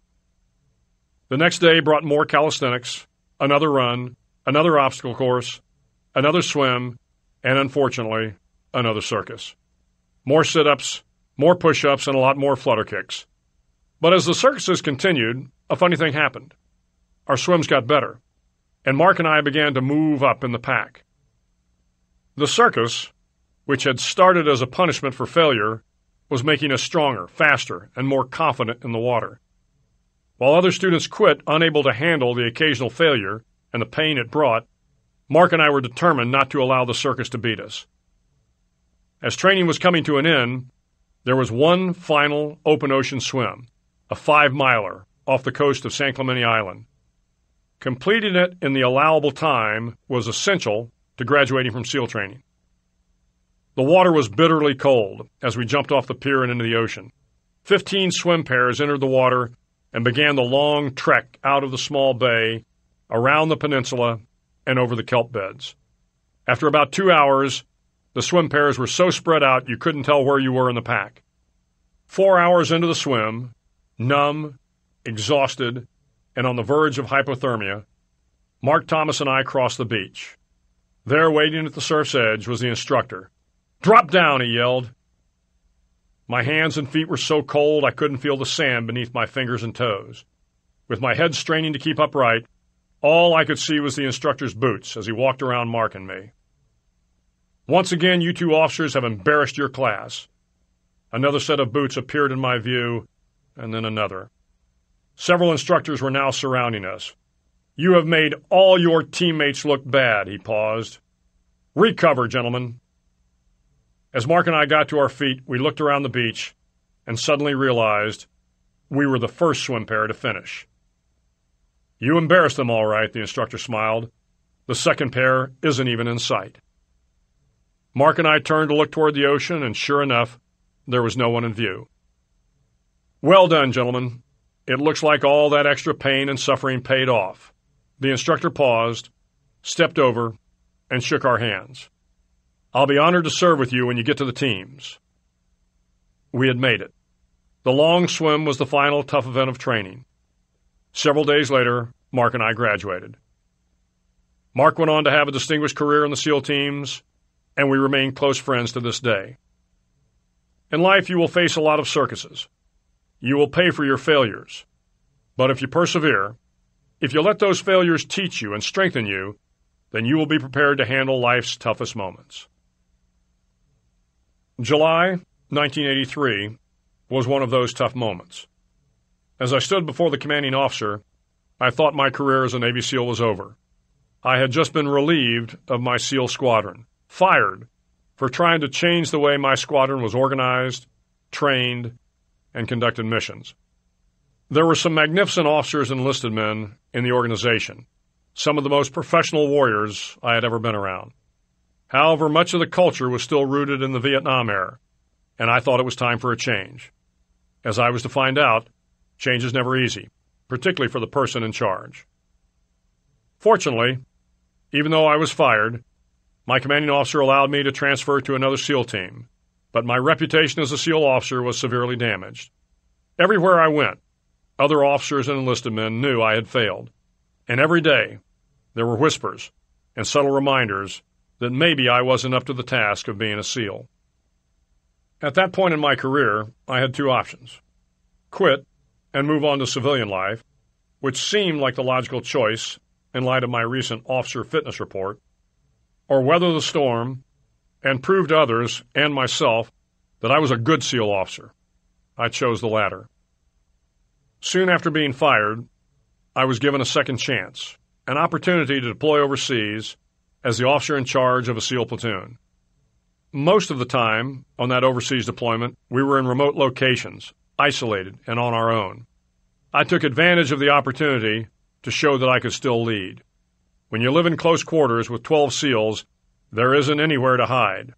Speaker 1: The next day brought more calisthenics, another run, another obstacle course, another swim, and unfortunately, another circus. More sit ups, more push ups, and a lot more flutter kicks. But as the circuses continued, a funny thing happened. Our swims got better, and Mark and I began to move up in the pack. The circus, which had started as a punishment for failure, was making us stronger, faster, and more confident in the water. While other students quit, unable to handle the occasional failure and the pain it brought, Mark and I were determined not to allow the circus to beat us. As training was coming to an end, there was one final open ocean swim, a five miler off the coast of San Clemente Island. Completing it in the allowable time was essential to graduating from SEAL training. The water was bitterly cold as we jumped off the pier and into the ocean. Fifteen swim pairs entered the water and began the long trek out of the small bay, around the peninsula, and over the kelp beds. After about two hours, the swim pairs were so spread out you couldn't tell where you were in the pack. Four hours into the swim, numb, exhausted, and on the verge of hypothermia, Mark Thomas and I crossed the beach. There, waiting at the surf's edge, was the instructor. Drop down, he yelled. My hands and feet were so cold I couldn't feel the sand beneath my fingers and toes. With my head straining to keep upright, all I could see was the instructor's boots as he walked around marking me. Once again, you two officers have embarrassed your class. Another set of boots appeared in my view, and then another. Several instructors were now surrounding us. You have made all your teammates look bad, he paused. Recover, gentlemen. As Mark and I got to our feet, we looked around the beach and suddenly realized we were the first swim pair to finish. You embarrassed them all right, the instructor smiled. The second pair isn't even in sight. Mark and I turned to look toward the ocean, and sure enough, there was no one in view. Well done, gentlemen. It looks like all that extra pain and suffering paid off. The instructor paused, stepped over, and shook our hands. I'll be honored to serve with you when you get to the teams. We had made it. The long swim was the final tough event of training. Several days later, Mark and I graduated. Mark went on to have a distinguished career in the SEAL teams, and we remain close friends to this day. In life, you will face a lot of circuses. You will pay for your failures. But if you persevere, if you let those failures teach you and strengthen you, then you will be prepared to handle life's toughest moments. July 1983 was one of those tough moments. As I stood before the commanding officer, I thought my career as a Navy SEAL was over. I had just been relieved of my SEAL squadron, fired for trying to change the way my squadron was organized, trained, and conducted missions. There were some magnificent officers and enlisted men in the organization, some of the most professional warriors I had ever been around. However, much of the culture was still rooted in the Vietnam era, and I thought it was time for a change. As I was to find out, change is never easy, particularly for the person in charge. Fortunately, even though I was fired, my commanding officer allowed me to transfer to another SEAL team, but my reputation as a SEAL officer was severely damaged. Everywhere I went, other officers and enlisted men knew I had failed, and every day there were whispers and subtle reminders that maybe I wasn't up to the task of being a SEAL. At that point in my career, I had two options quit and move on to civilian life, which seemed like the logical choice in light of my recent officer fitness report, or weather the storm and prove to others and myself that I was a good SEAL officer. I chose the latter. Soon after being fired, I was given a second chance, an opportunity to deploy overseas as the officer in charge of a SEAL platoon. Most of the time on that overseas deployment, we were in remote locations, isolated and on our own. I took advantage of the opportunity to show that I could still lead. When you live in close quarters with 12 SEALs, there isn't anywhere to hide.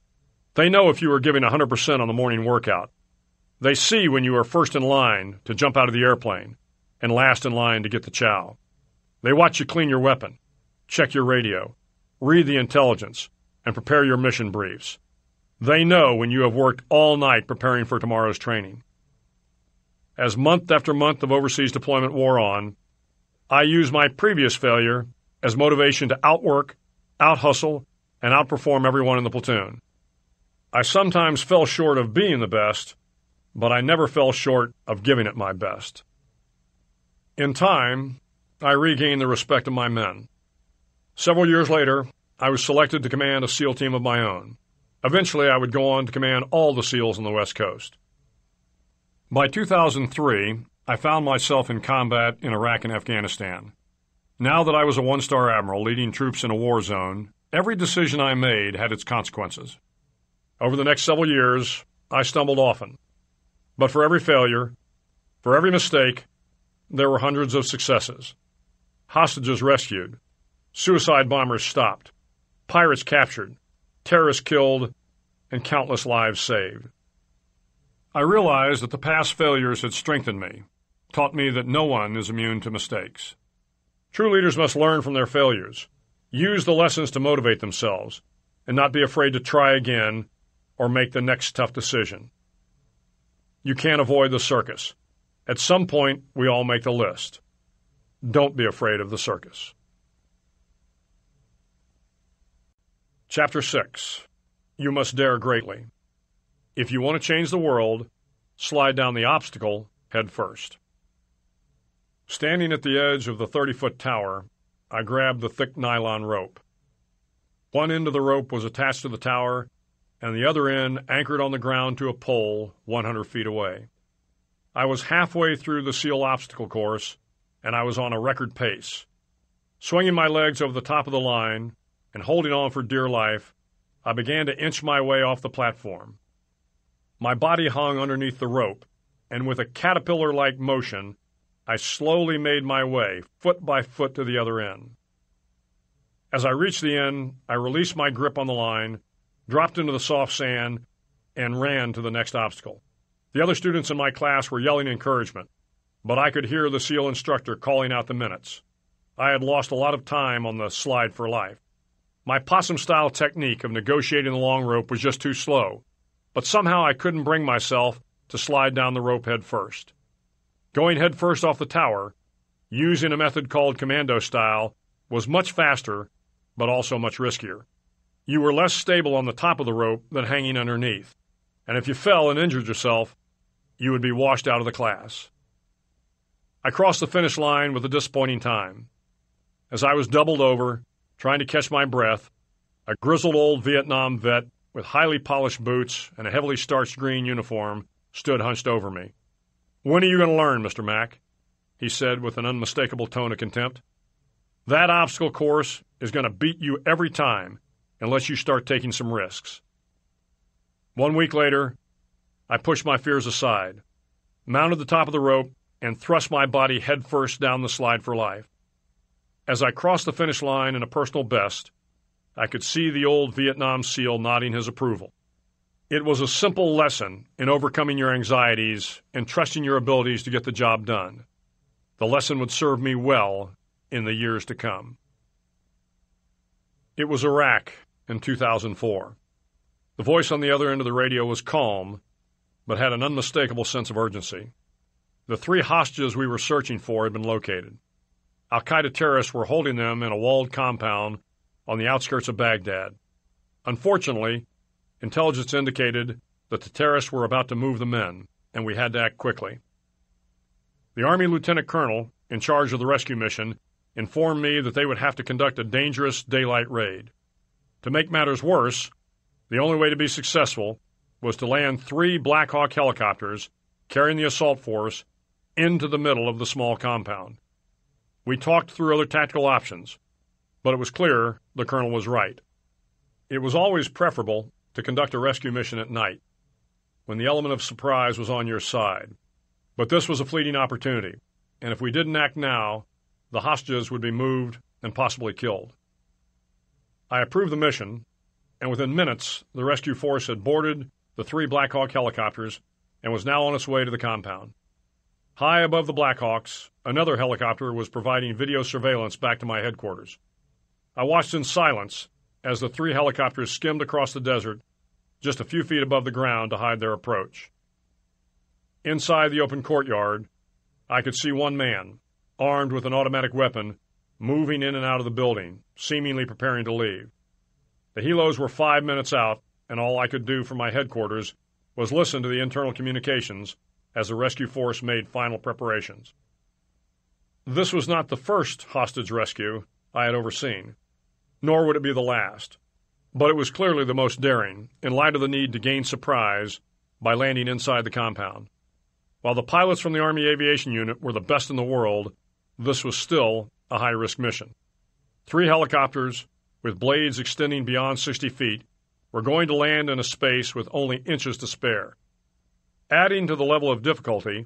Speaker 1: They know if you are giving 100% on the morning workout. They see when you are first in line to jump out of the airplane and last in line to get the chow. They watch you clean your weapon, check your radio, read the intelligence, and prepare your mission briefs. They know when you have worked all night preparing for tomorrow's training. As month after month of overseas deployment wore on, I used my previous failure as motivation to outwork, outhustle, and outperform everyone in the platoon. I sometimes fell short of being the best, but I never fell short of giving it my best. In time, I regained the respect of my men. Several years later, I was selected to command a SEAL team of my own. Eventually, I would go on to command all the SEALs on the West Coast. By 2003, I found myself in combat in Iraq and Afghanistan. Now that I was a one star admiral leading troops in a war zone, Every decision I made had its consequences. Over the next several years, I stumbled often. But for every failure, for every mistake, there were hundreds of successes. Hostages rescued, suicide bombers stopped, pirates captured, terrorists killed, and countless lives saved. I realized that the past failures had strengthened me, taught me that no one is immune to mistakes. True leaders must learn from their failures, use the lessons to motivate themselves and not be afraid to try again or make the next tough decision. You can't avoid the circus. At some point, we all make the list. Don't be afraid of the circus. Chapter 6 You Must Dare Greatly. If you want to change the world, slide down the obstacle head first. Standing at the edge of the 30 foot tower, I grabbed the thick nylon rope. One end of the rope was attached to the tower, and the other end anchored on the ground to a pole 100 feet away. I was halfway through the SEAL obstacle course, and I was on a record pace. Swinging my legs over the top of the line and holding on for dear life, I began to inch my way off the platform. My body hung underneath the rope, and with a caterpillar like motion, I slowly made my way, foot by foot, to the other end. As I reached the end, I released my grip on the line, dropped into the soft sand, and ran to the next obstacle. The other students in my class were yelling encouragement, but I could hear the SEAL instructor calling out the minutes. I had lost a lot of time on the slide for life. My possum style technique of negotiating the long rope was just too slow, but somehow I couldn't bring myself to slide down the rope head first. Going head first off the tower, using a method called commando style, was much faster but also much riskier. You were less stable on the top of the rope than hanging underneath, and if you fell and injured yourself, you would be washed out of the class. I crossed the finish line with a disappointing time. As I was doubled over, trying to catch my breath, a grizzled old Vietnam vet with highly polished boots and a heavily starched green uniform stood hunched over me. When are you going to learn, Mr. Mack? he said with an unmistakable tone of contempt. That obstacle course is going to beat you every time unless you start taking some risks. One week later, I pushed my fears aside, mounted the top of the rope, and thrust my body headfirst down the slide for life. As I crossed the finish line in a personal best, I could see the old Vietnam SEAL nodding his approval. It was a simple lesson in overcoming your anxieties and trusting your abilities to get the job done. The lesson would serve me well in the years to come. It was Iraq in 2004. The voice on the other end of the radio was calm, but had an unmistakable sense of urgency. The three hostages we were searching for had been located. Al Qaeda terrorists were holding them in a walled compound on the outskirts of Baghdad. Unfortunately, intelligence indicated that the terrorists were about to move the men, and we had to act quickly. The Army Lieutenant Colonel, in charge of the rescue mission, informed me that they would have to conduct a dangerous daylight raid. To make matters worse, the only way to be successful was to land three Black Hawk helicopters carrying the assault force into the middle of the small compound. We talked through other tactical options, but it was clear the colonel was right. It was always preferable to conduct a rescue mission at night, when the element of surprise was on your side. But this was a fleeting opportunity, and if we didn't act now, the hostages would be moved and possibly killed. I approved the mission, and within minutes the rescue force had boarded the three Black Hawk helicopters and was now on its way to the compound. High above the Blackhawks, another helicopter was providing video surveillance back to my headquarters. I watched in silence as the three helicopters skimmed across the desert just a few feet above the ground to hide their approach. Inside the open courtyard, I could see one man, armed with an automatic weapon, moving in and out of the building, seemingly preparing to leave. The helos were five minutes out, and all I could do from my headquarters was listen to the internal communications as the rescue force made final preparations. This was not the first hostage rescue I had overseen, nor would it be the last, but it was clearly the most daring in light of the need to gain surprise by landing inside the compound. While the pilots from the Army Aviation Unit were the best in the world, this was still a high risk mission. Three helicopters, with blades extending beyond 60 feet, were going to land in a space with only inches to spare. Adding to the level of difficulty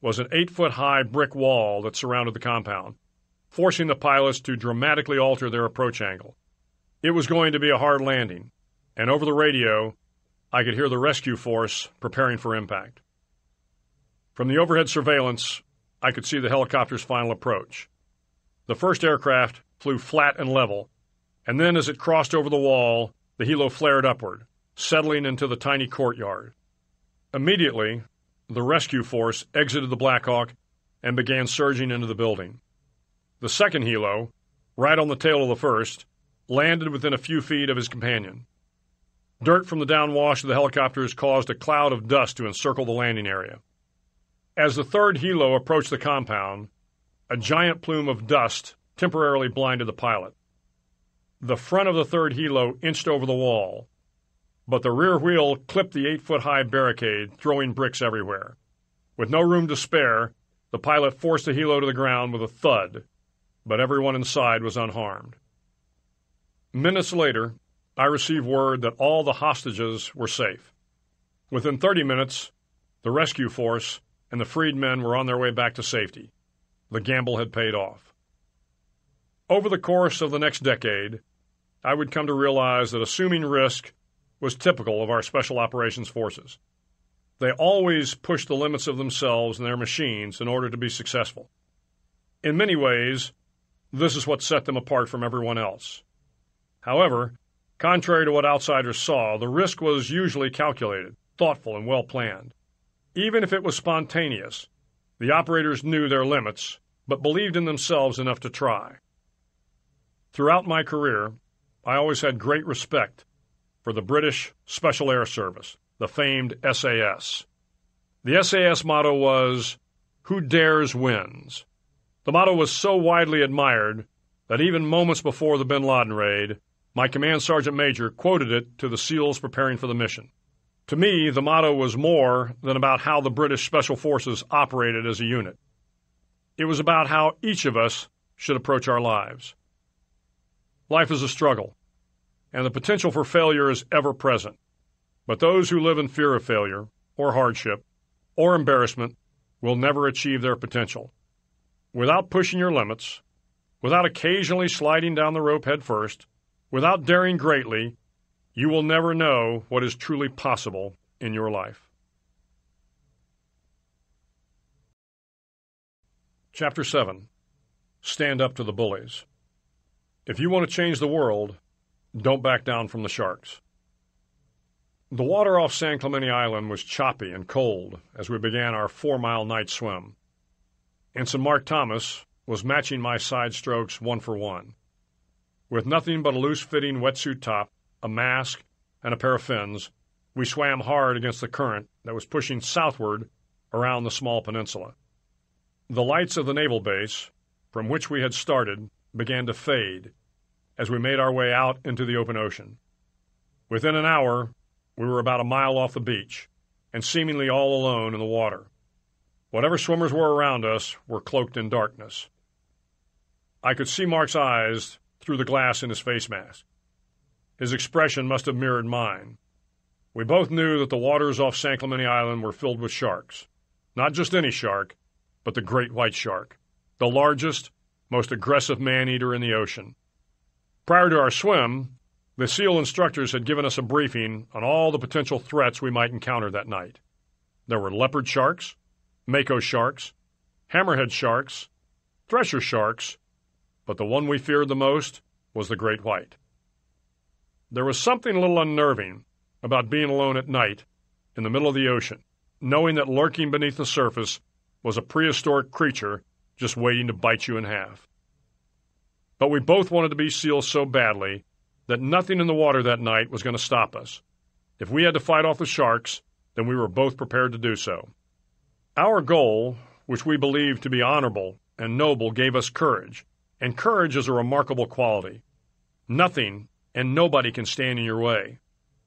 Speaker 1: was an eight foot high brick wall that surrounded the compound, forcing the pilots to dramatically alter their approach angle. It was going to be a hard landing, and over the radio, I could hear the rescue force preparing for impact. From the overhead surveillance, I could see the helicopter's final approach. The first aircraft flew flat and level, and then as it crossed over the wall, the helo flared upward, settling into the tiny courtyard. Immediately, the rescue force exited the Blackhawk and began surging into the building. The second helo, right on the tail of the first, landed within a few feet of his companion. Dirt from the downwash of the helicopters caused a cloud of dust to encircle the landing area. As the third helo approached the compound, a giant plume of dust temporarily blinded the pilot. The front of the third helo inched over the wall, but the rear wheel clipped the eight foot high barricade, throwing bricks everywhere. With no room to spare, the pilot forced the helo to the ground with a thud, but everyone inside was unharmed. Minutes later, I received word that all the hostages were safe. Within 30 minutes, the rescue force and the freed men were on their way back to safety. The gamble had paid off. Over the course of the next decade, I would come to realize that assuming risk was typical of our Special Operations Forces. They always pushed the limits of themselves and their machines in order to be successful. In many ways, this is what set them apart from everyone else. However, contrary to what outsiders saw, the risk was usually calculated, thoughtful, and well planned. Even if it was spontaneous, the operators knew their limits, but believed in themselves enough to try. Throughout my career, I always had great respect for the British Special Air Service, the famed SAS. The SAS motto was, Who dares wins. The motto was so widely admired that even moments before the bin Laden raid, my command sergeant major quoted it to the SEALs preparing for the mission. To me, the motto was more than about how the British Special Forces operated as a unit. It was about how each of us should approach our lives. Life is a struggle, and the potential for failure is ever present. But those who live in fear of failure, or hardship, or embarrassment will never achieve their potential. Without pushing your limits, without occasionally sliding down the rope head first, without daring greatly, you will never know what is truly possible in your life. Chapter 7 Stand Up to the Bullies. If you want to change the world, don't back down from the sharks. The water off San Clemente Island was choppy and cold as we began our four mile night swim. Ensign Mark Thomas was matching my side strokes one for one. With nothing but a loose fitting wetsuit top, a mask, and a pair of fins, we swam hard against the current that was pushing southward around the small peninsula. The lights of the naval base, from which we had started, began to fade as we made our way out into the open ocean. Within an hour, we were about a mile off the beach and seemingly all alone in the water. Whatever swimmers were around us were cloaked in darkness. I could see Mark's eyes through the glass in his face mask. His expression must have mirrored mine. We both knew that the waters off San Clemente Island were filled with sharks. Not just any shark, but the great white shark, the largest, most aggressive man eater in the ocean. Prior to our swim, the SEAL instructors had given us a briefing on all the potential threats we might encounter that night. There were leopard sharks, mako sharks, hammerhead sharks, thresher sharks, but the one we feared the most was the great white. There was something a little unnerving about being alone at night in the middle of the ocean, knowing that lurking beneath the surface was a prehistoric creature just waiting to bite you in half. But we both wanted to be SEALs so badly that nothing in the water that night was going to stop us. If we had to fight off the sharks, then we were both prepared to do so. Our goal, which we believed to be honorable and noble, gave us courage, and courage is a remarkable quality. Nothing and nobody can stand in your way.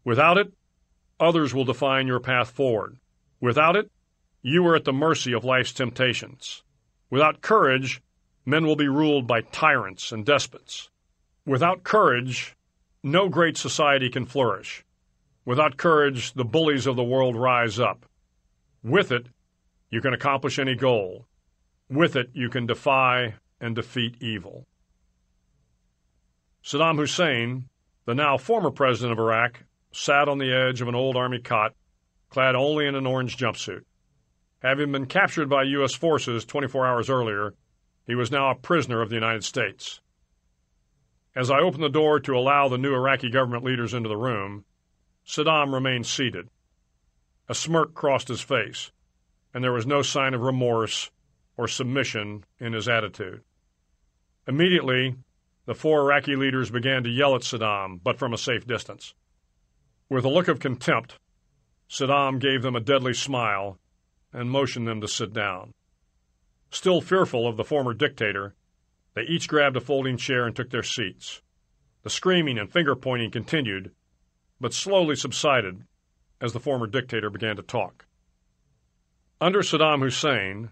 Speaker 1: Without it, others will define your path forward. Without it, you are at the mercy of life's temptations. Without courage, men will be ruled by tyrants and despots. Without courage, no great society can flourish. Without courage, the bullies of the world rise up. With it, you can accomplish any goal. With it, you can defy and defeat evil. Saddam Hussein, the now former president of Iraq, sat on the edge of an old army cot, clad only in an orange jumpsuit. Having been captured by U.S. forces 24 hours earlier, he was now a prisoner of the United States. As I opened the door to allow the new Iraqi government leaders into the room, Saddam remained seated. A smirk crossed his face, and there was no sign of remorse or submission in his attitude. Immediately, the four Iraqi leaders began to yell at Saddam, but from a safe distance. With a look of contempt, Saddam gave them a deadly smile and motioned them to sit down. Still fearful of the former dictator, they each grabbed a folding chair and took their seats. The screaming and finger pointing continued, but slowly subsided as the former dictator began to talk. Under Saddam Hussein,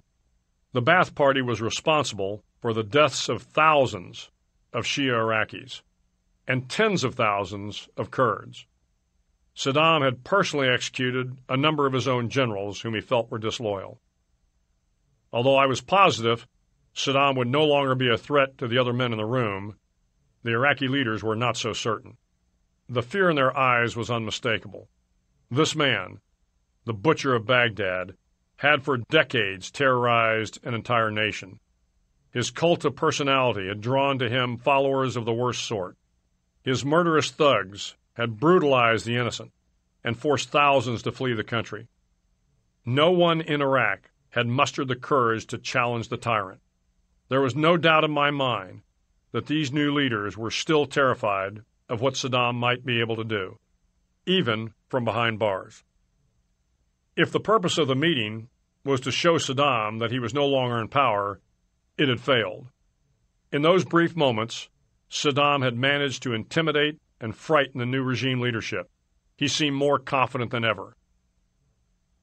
Speaker 1: the Ba'ath Party was responsible for the deaths of thousands of Shia Iraqis and tens of thousands of Kurds. Saddam had personally executed a number of his own generals whom he felt were disloyal. Although I was positive Saddam would no longer be a threat to the other men in the room, the Iraqi leaders were not so certain. The fear in their eyes was unmistakable. This man, the butcher of Baghdad, had for decades terrorized an entire nation. His cult of personality had drawn to him followers of the worst sort. His murderous thugs had brutalized the innocent and forced thousands to flee the country. No one in Iraq had mustered the courage to challenge the tyrant. There was no doubt in my mind that these new leaders were still terrified of what Saddam might be able to do, even from behind bars. If the purpose of the meeting was to show Saddam that he was no longer in power, it had failed. In those brief moments, Saddam had managed to intimidate and frighten the new regime leadership. He seemed more confident than ever.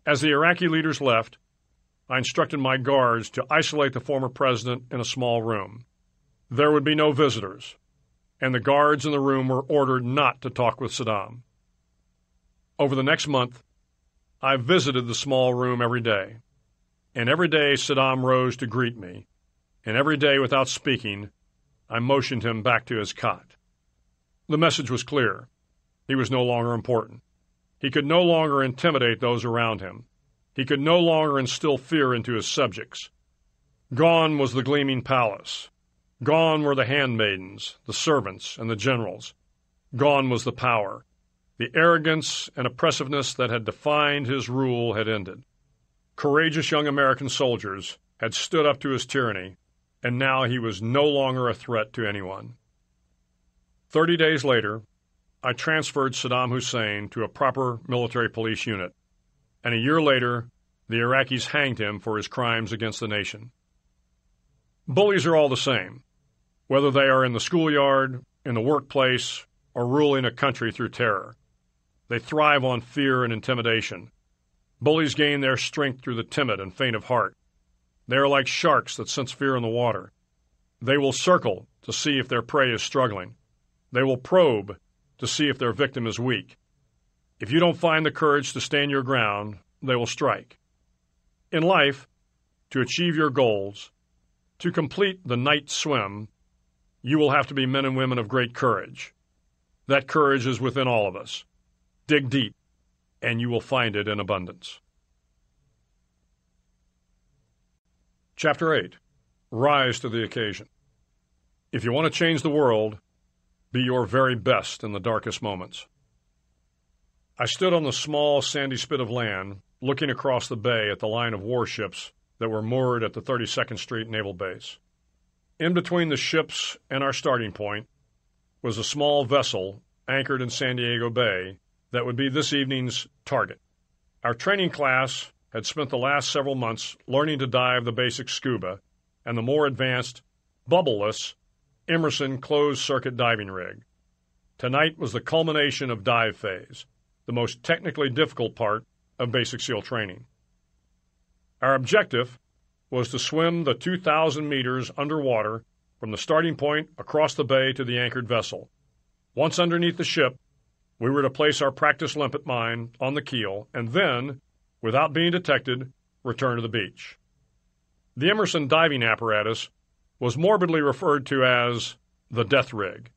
Speaker 1: As the Iraqi leaders left, I instructed my guards to isolate the former president in a small room. There would be no visitors, and the guards in the room were ordered not to talk with Saddam. Over the next month, I visited the small room every day, and every day Saddam rose to greet me, and every day without speaking, I motioned him back to his cot. The message was clear. He was no longer important. He could no longer intimidate those around him. He could no longer instill fear into his subjects. Gone was the gleaming palace. Gone were the handmaidens, the servants, and the generals. Gone was the power. The arrogance and oppressiveness that had defined his rule had ended. Courageous young American soldiers had stood up to his tyranny, and now he was no longer a threat to anyone. Thirty days later, I transferred Saddam Hussein to a proper military police unit, and a year later, the Iraqis hanged him for his crimes against the nation. Bullies are all the same, whether they are in the schoolyard, in the workplace, or ruling a country through terror. They thrive on fear and intimidation. Bullies gain their strength through the timid and faint of heart. They are like sharks that sense fear in the water. They will circle to see if their prey is struggling. They will probe to see if their victim is weak. If you don't find the courage to stand your ground, they will strike. In life, to achieve your goals, to complete the night swim, you will have to be men and women of great courage. That courage is within all of us. Dig deep, and you will find it in abundance. Chapter 8 Rise to the Occasion. If you want to change the world, be your very best in the darkest moments. I stood on the small sandy spit of land, looking across the bay at the line of warships that were moored at the 32nd Street Naval Base. In between the ships and our starting point was a small vessel anchored in San Diego Bay that would be this evening's target. Our training class had spent the last several months learning to dive the basic scuba and the more advanced, bubbleless Emerson closed circuit diving rig. Tonight was the culmination of dive phase, the most technically difficult part of basic SEAL training. Our objective was to swim the 2,000 meters underwater from the starting point across the bay to the anchored vessel. Once underneath the ship, we were to place our practice limpet mine on the keel and then, without being detected, return to the beach. The Emerson diving apparatus was morbidly referred to as the death rig.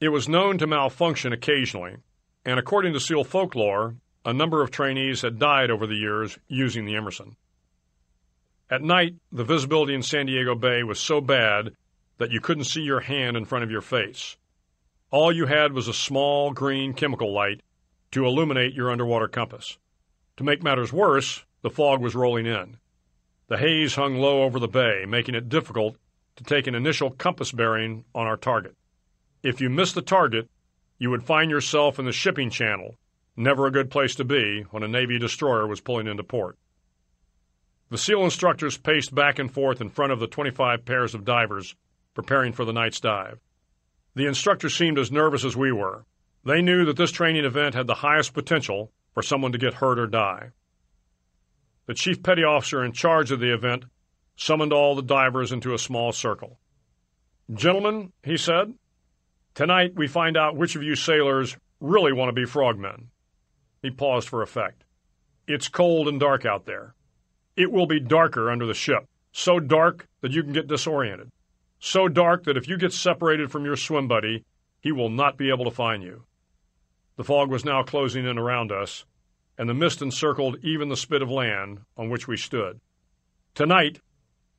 Speaker 1: It was known to malfunction occasionally, and according to SEAL folklore, a number of trainees had died over the years using the Emerson. At night, the visibility in San Diego Bay was so bad that you couldn't see your hand in front of your face. All you had was a small green chemical light to illuminate your underwater compass. To make matters worse, the fog was rolling in. The haze hung low over the bay, making it difficult to take an initial compass bearing on our target. If you missed the target, you would find yourself in the shipping channel, never a good place to be when a Navy destroyer was pulling into port. The SEAL instructors paced back and forth in front of the 25 pairs of divers preparing for the night's dive. The instructors seemed as nervous as we were. They knew that this training event had the highest potential for someone to get hurt or die. The chief petty officer in charge of the event summoned all the divers into a small circle. Gentlemen, he said, tonight we find out which of you sailors really want to be frogmen. He paused for effect. It's cold and dark out there. It will be darker under the ship, so dark that you can get disoriented, so dark that if you get separated from your swim buddy, he will not be able to find you. The fog was now closing in around us, and the mist encircled even the spit of land on which we stood. Tonight,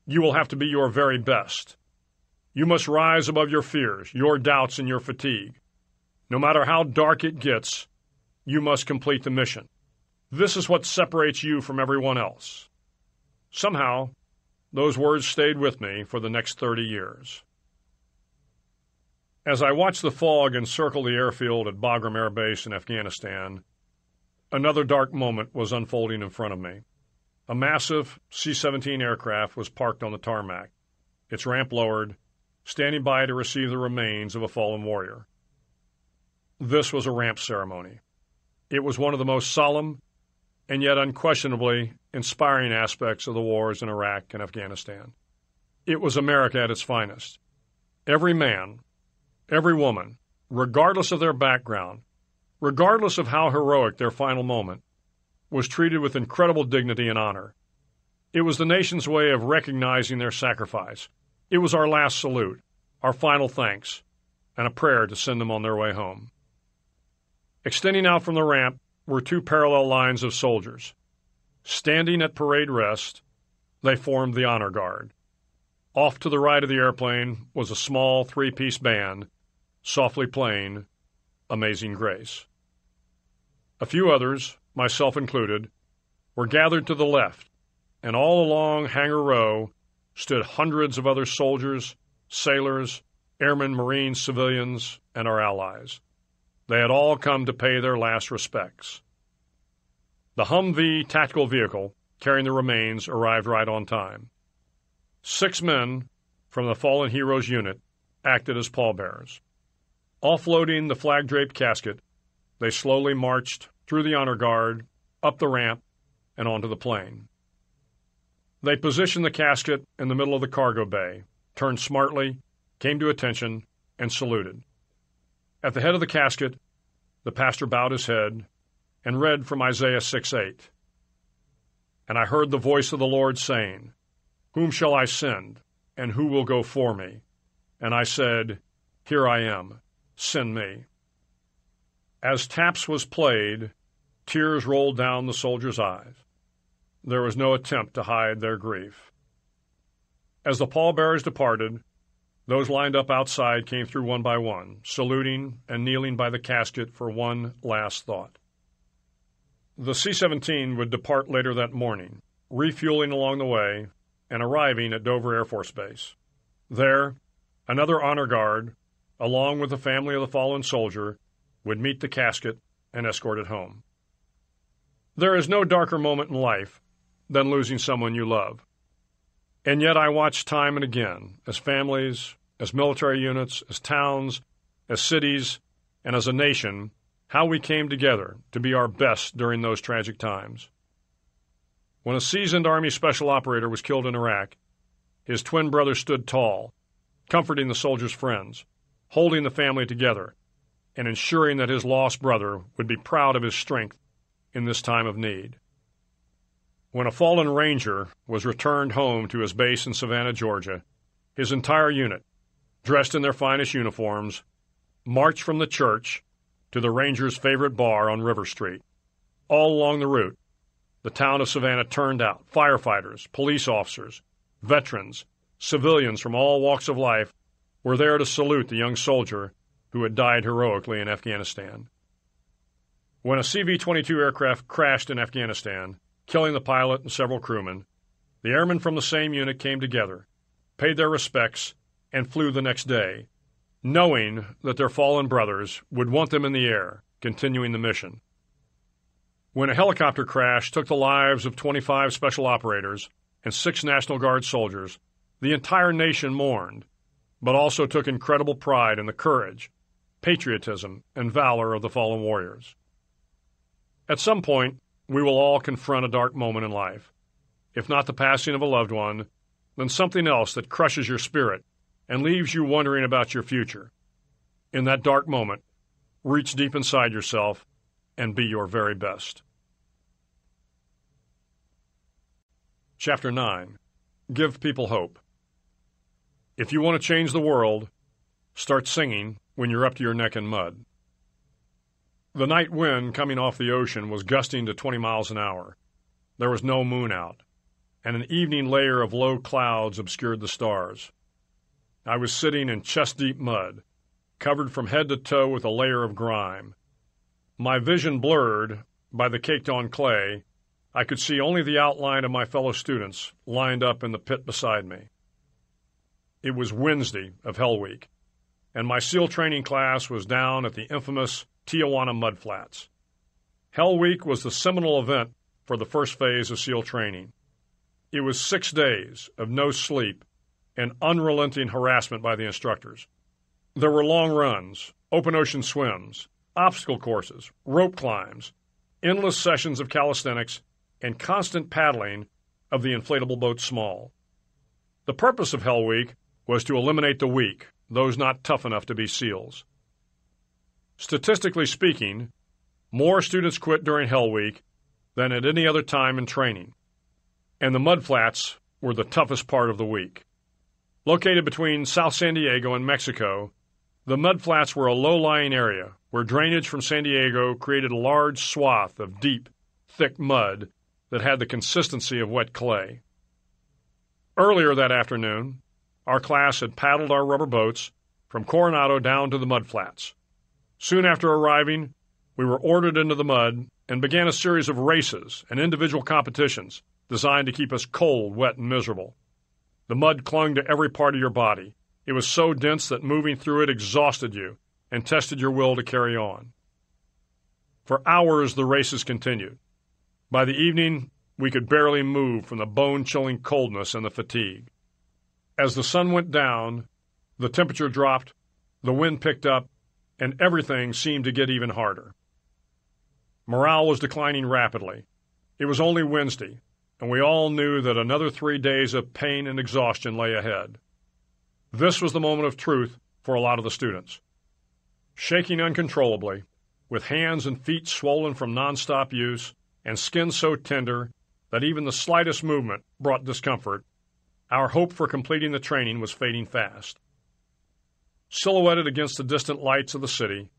Speaker 1: you will have to be your very best. You must rise above your fears, your doubts, and your fatigue. No matter how dark it gets, you must complete the mission. This is what separates you from everyone else. Somehow, those words stayed with me for the next 30 years. As I watched the fog encircle the airfield at Bagram Air Base in Afghanistan, another dark moment was unfolding in front of me. A massive C 17 aircraft was parked on the tarmac, its ramp lowered, standing by to receive the remains of a fallen warrior. This was a ramp ceremony. It was one of the most solemn and yet unquestionably inspiring aspects of the wars in Iraq and Afghanistan. It was America at its finest. Every man, every woman, regardless of their background, regardless of how heroic their final moment, was treated with incredible dignity and honor. It was the nation's way of recognizing their sacrifice. It was our last salute, our final thanks, and a prayer to send them on their way home. Extending out from the ramp were two parallel lines of soldiers. Standing at parade rest, they formed the honor guard. Off to the right of the airplane was a small three piece band, softly playing Amazing Grace. A few others, myself included, were gathered to the left, and all along Hangar Row stood hundreds of other soldiers, sailors, airmen, marines, civilians, and our allies. They had all come to pay their last respects. The Humvee tactical vehicle carrying the remains arrived right on time. Six men from the fallen heroes unit acted as pallbearers. Offloading the flag draped casket, they slowly marched through the honor guard, up the ramp, and onto the plane. They positioned the casket in the middle of the cargo bay, turned smartly, came to attention, and saluted. At the head of the casket, the pastor bowed his head and read from Isaiah 6 8. And I heard the voice of the Lord saying, Whom shall I send, and who will go for me? And I said, Here I am, send me. As taps was played, tears rolled down the soldiers' eyes. There was no attempt to hide their grief. As the pallbearers departed, those lined up outside came through one by one, saluting and kneeling by the casket for one last thought. The C 17 would depart later that morning, refueling along the way and arriving at Dover Air Force Base. There, another honor guard, along with the family of the fallen soldier, would meet the casket and escort it home. There is no darker moment in life than losing someone you love. And yet I watch time and again as families, as military units, as towns, as cities, and as a nation, how we came together to be our best during those tragic times. When a seasoned Army special operator was killed in Iraq, his twin brother stood tall, comforting the soldiers' friends, holding the family together, and ensuring that his lost brother would be proud of his strength in this time of need. When a fallen Ranger was returned home to his base in Savannah, Georgia, his entire unit, dressed in their finest uniforms, marched from the church to the Rangers' favorite bar on River Street. All along the route, the town of Savannah turned out firefighters, police officers, veterans, civilians from all walks of life were there to salute the young soldier who had died heroically in Afghanistan. When a CV 22 aircraft crashed in Afghanistan, killing the pilot and several crewmen, the airmen from the same unit came together paid their respects, and flew the next day, knowing that their fallen brothers would want them in the air, continuing the mission. When a helicopter crash took the lives of 25 special operators and six National Guard soldiers, the entire nation mourned, but also took incredible pride in the courage, patriotism, and valor of the fallen warriors. At some point, we will all confront a dark moment in life. If not the passing of a loved one, then something else that crushes your spirit and leaves you wondering about your future. In that dark moment, reach deep inside yourself and be your very best. Chapter 9 Give People Hope. If you want to change the world, start singing when you're up to your neck in mud. The night wind coming off the ocean was gusting to 20 miles an hour. There was no moon out, and an evening layer of low clouds obscured the stars. I was sitting in chest deep mud, covered from head to toe with a layer of grime. My vision blurred by the caked on clay, I could see only the outline of my fellow students lined up in the pit beside me. It was Wednesday of Hell Week, and my SEAL training class was down at the infamous Tijuana Mud Flats. Hell Week was the seminal event for the first phase of SEAL training. It was six days of no sleep and unrelenting harassment by the instructors. There were long runs, open ocean swims, obstacle courses, rope climbs, endless sessions of calisthenics, and constant paddling of the inflatable boat Small. The purpose of Hell Week was to eliminate the weak, those not tough enough to be SEALs. Statistically speaking, more students quit during Hell Week than at any other time in training, and the mudflats were the toughest part of the week. Located between South San Diego and Mexico, the mudflats were a low-lying area where drainage from San Diego created a large swath of deep, thick mud that had the consistency of wet clay. Earlier that afternoon, our class had paddled our rubber boats from Coronado down to the mud flats. Soon after arriving, we were ordered into the mud and began a series of races and individual competitions designed to keep us cold, wet, and miserable. The mud clung to every part of your body. It was so dense that moving through it exhausted you and tested your will to carry on. For hours, the races continued. By the evening, we could barely move from the bone chilling coldness and the fatigue. As the sun went down, the temperature dropped, the wind picked up, and everything seemed to get even harder. Morale was declining rapidly. It was only Wednesday, and we all knew that another three days of pain and exhaustion lay ahead. This was the moment of truth for a lot of the students. Shaking uncontrollably, with hands and feet swollen from nonstop use, and skin so tender that even the slightest movement brought discomfort, our hope for completing the training was fading fast. Silhouetted against the distant lights of the city,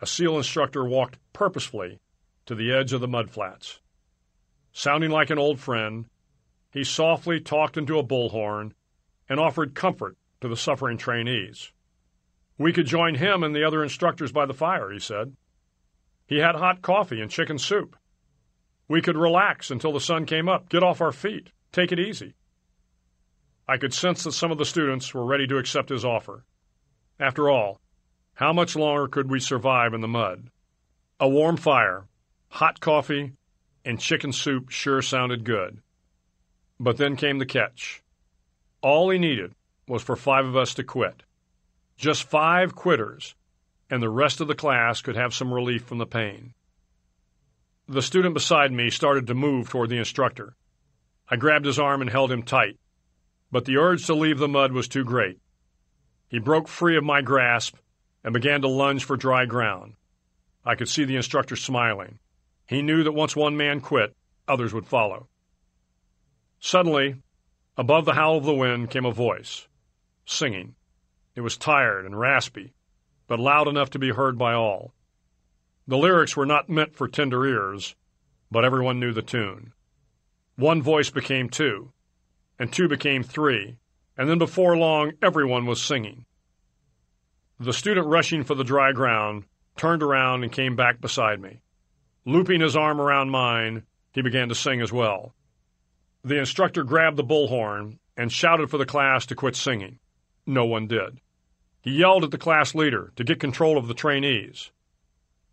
Speaker 1: a SEAL instructor walked purposefully to the edge of the mudflats. Sounding like an old friend, he softly talked into a bullhorn and offered comfort to the suffering trainees. We could join him and the other instructors by the fire, he said. He had hot coffee and chicken soup. We could relax until the sun came up, get off our feet, take it easy. I could sense that some of the students were ready to accept his offer. After all, how much longer could we survive in the mud? A warm fire, hot coffee, and chicken soup sure sounded good. But then came the catch. All he needed was for five of us to quit. Just five quitters, and the rest of the class could have some relief from the pain. The student beside me started to move toward the instructor. I grabbed his arm and held him tight, but the urge to leave the mud was too great. He broke free of my grasp and began to lunge for dry ground. I could see the instructor smiling. He knew that once one man quit, others would follow. Suddenly, above the howl of the wind came a voice, singing. It was tired and raspy, but loud enough to be heard by all. The lyrics were not meant for tender ears, but everyone knew the tune. One voice became two, and two became three, and then before long everyone was singing. The student rushing for the dry ground turned around and came back beside me. Looping his arm around mine, he began to sing as well. The instructor grabbed the bullhorn and shouted for the class to quit singing. No one did. He yelled at the class leader to get control of the trainees.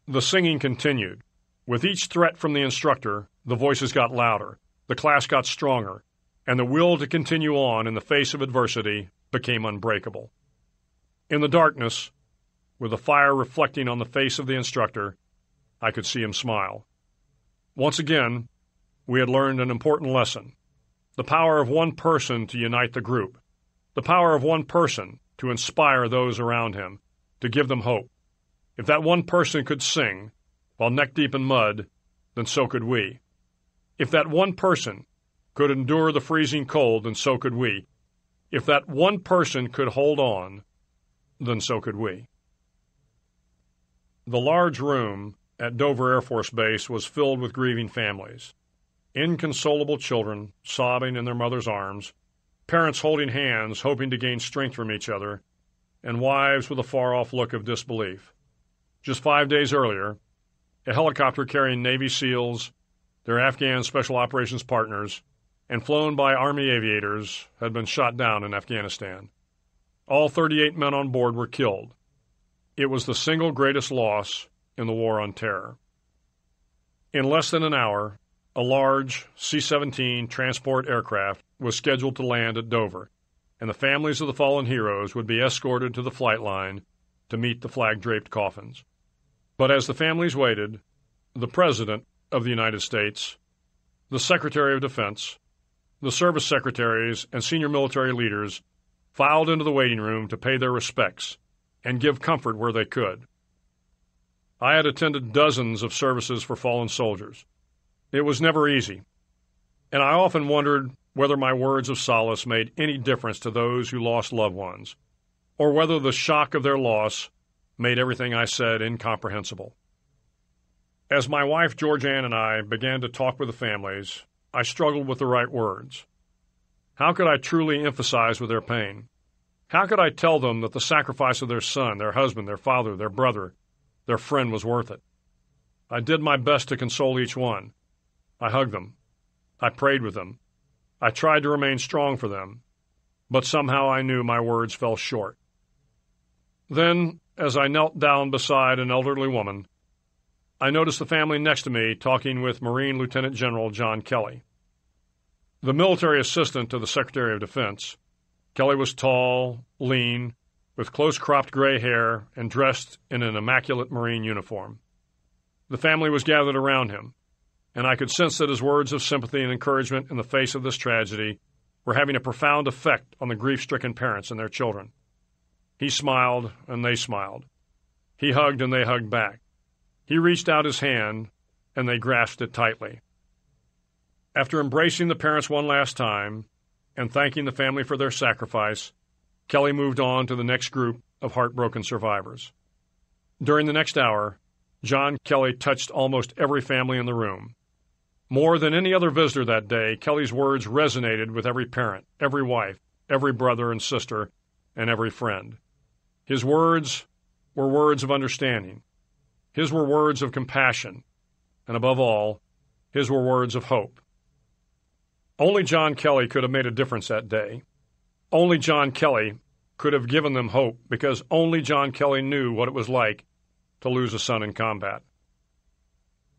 Speaker 1: The singing continued. With each threat from the instructor, the voices got louder, the class got stronger, and the will to continue on in the face of adversity became unbreakable. In the darkness, with the fire reflecting on the face of the instructor, I could see him smile. Once again, we had learned an important lesson the power of one person to unite the group, the power of one person to inspire those around him, to give them hope. If that one person could sing while neck deep in mud, then so could we. If that one person could endure the freezing cold, then so could we. If that one person could hold on, then so could we. The large room at Dover Air Force Base was filled with grieving families inconsolable children sobbing in their mother's arms, parents holding hands, hoping to gain strength from each other, and wives with a far off look of disbelief. Just five days earlier, a helicopter carrying Navy SEALs, their Afghan Special Operations partners, and flown by Army aviators had been shot down in Afghanistan. All 38 men on board were killed. It was the single greatest loss in the War on Terror. In less than an hour, a large C 17 transport aircraft was scheduled to land at Dover, and the families of the fallen heroes would be escorted to the flight line to meet the flag draped coffins. But as the families waited, the President of the United States, the Secretary of Defense, the service secretaries, and senior military leaders filed into the waiting room to pay their respects and give comfort where they could. I had attended dozens of services for fallen soldiers it was never easy, and I often wondered whether my words of solace made any difference to those who lost loved ones, or whether the shock of their loss made everything I said incomprehensible. As my wife Georgeann and I began to talk with the families, I struggled with the right words. How could I truly emphasize with their pain? How could I tell them that the sacrifice of their son, their husband, their father, their brother, their friend was worth it? I did my best to console each one, I hugged them. I prayed with them. I tried to remain strong for them, but somehow I knew my words fell short. Then, as I knelt down beside an elderly woman, I noticed the family next to me talking with Marine Lieutenant General John Kelly. The military assistant to the Secretary of Defense, Kelly was tall, lean, with close cropped gray hair, and dressed in an immaculate Marine uniform. The family was gathered around him, and I could sense that his words of sympathy and encouragement in the face of this tragedy were having a profound effect on the grief stricken parents and their children. He smiled, and they smiled. He hugged, and they hugged back. He reached out his hand, and they grasped it tightly. After embracing the parents one last time and thanking the family for their sacrifice, Kelly moved on to the next group of heartbroken survivors. During the next hour, John Kelly touched almost every family in the room. More than any other visitor that day, Kelly's words resonated with every parent, every wife, every brother and sister, and every friend. His words were words of understanding. His were words of compassion. And above all, his were words of hope. Only John Kelly could have made a difference that day. Only John Kelly could have given them hope because only John Kelly knew what it was like to lose a son in combat.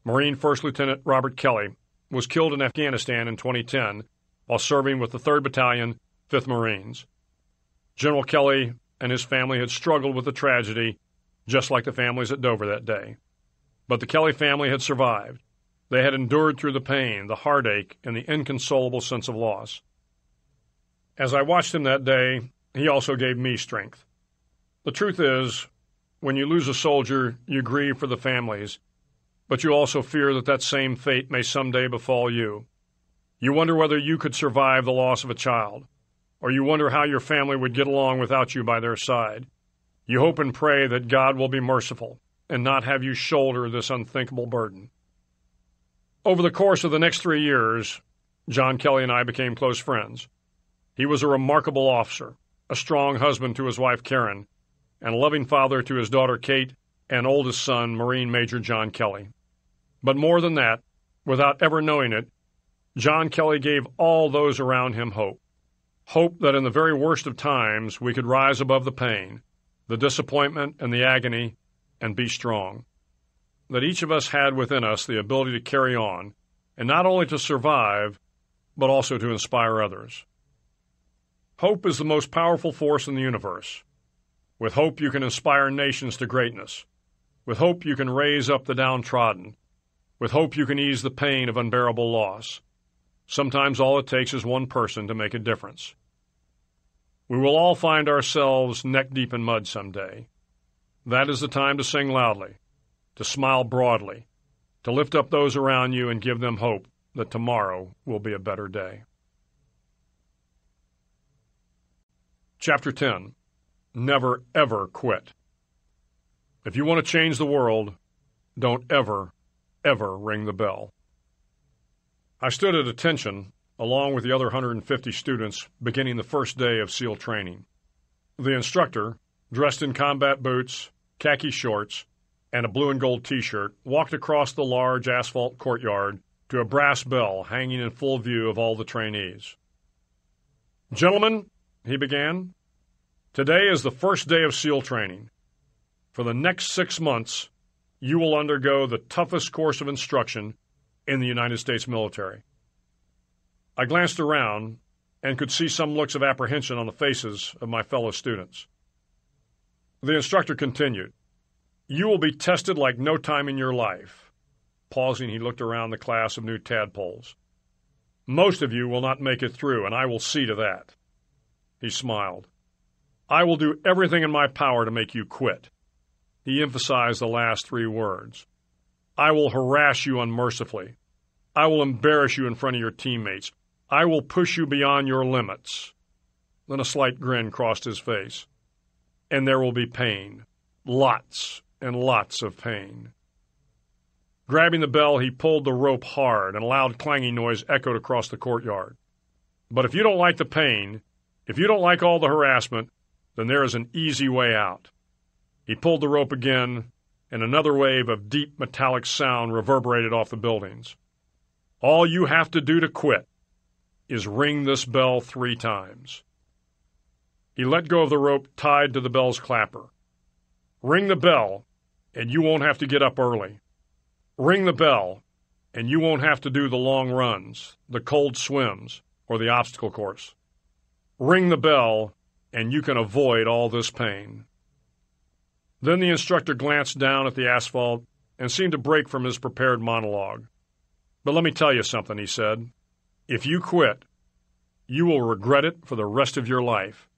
Speaker 1: Marine First Lieutenant Robert Kelly was killed in Afghanistan in 2010 while serving with the 3rd Battalion, 5th Marines. General Kelly and his family had struggled with the tragedy just like the families at Dover that day. But the Kelly family had survived. They had endured through the pain, the heartache, and the inconsolable sense of loss. As I watched him that day, he also gave me strength. The truth is, when you lose a soldier, you grieve for the families but you also fear that that same fate may someday befall you. You wonder whether you could survive the loss of a child, or you wonder how your family would get along without you by their side. You hope and pray that God will be merciful and not have you shoulder this unthinkable burden. Over the course of the next three years, John Kelly and I became close friends. He was a remarkable officer, a strong husband to his wife Karen, and a loving father to his daughter Kate and oldest son, Marine Major John Kelly. But more than that, without ever knowing it, John Kelly gave all those around him hope. Hope that in the very worst of times we could rise above the pain, the disappointment, and the agony, and be strong. That each of us had within us the ability to carry on, and not only to survive, but also to inspire others. Hope is the most powerful force in the universe. With hope, you can inspire nations to greatness. With hope, you can raise up the downtrodden. With hope, you can ease the pain of unbearable loss. Sometimes all it takes is one person to make a difference. We will all find ourselves neck deep in mud someday. That is the time to sing loudly, to smile broadly, to lift up those around you and give them hope that tomorrow will be a better day. Chapter 10 Never ever quit. If you want to change the world, don't ever, ever ring the bell. I stood at attention along with the other 150 students beginning the first day of SEAL training. The instructor, dressed in combat boots, khaki shorts, and a blue and gold t shirt, walked across the large asphalt courtyard to a brass bell hanging in full view of all the trainees. Gentlemen, he began, today is the first day of SEAL training. For the next six months, you will undergo the toughest course of instruction in the United States military. I glanced around and could see some looks of apprehension on the faces of my fellow students. The instructor continued, You will be tested like no time in your life. Pausing, he looked around the class of new tadpoles. Most of you will not make it through, and I will see to that. He smiled. I will do everything in my power to make you quit. He emphasized the last three words. I will harass you unmercifully. I will embarrass you in front of your teammates. I will push you beyond your limits. Then a slight grin crossed his face. And there will be pain. Lots and lots of pain. Grabbing the bell, he pulled the rope hard, and a loud clanging noise echoed across the courtyard. But if you don't like the pain, if you don't like all the harassment, then there is an easy way out. He pulled the rope again, and another wave of deep metallic sound reverberated off the buildings. All you have to do to quit is ring this bell three times. He let go of the rope tied to the bell's clapper. Ring the bell, and you won't have to get up early. Ring the bell, and you won't have to do the long runs, the cold swims, or the obstacle course. Ring the bell, and you can avoid all this pain. Then the instructor glanced down at the asphalt and seemed to break from his prepared monologue. But let me tell you something, he said. If you quit, you will regret it for the rest of your life.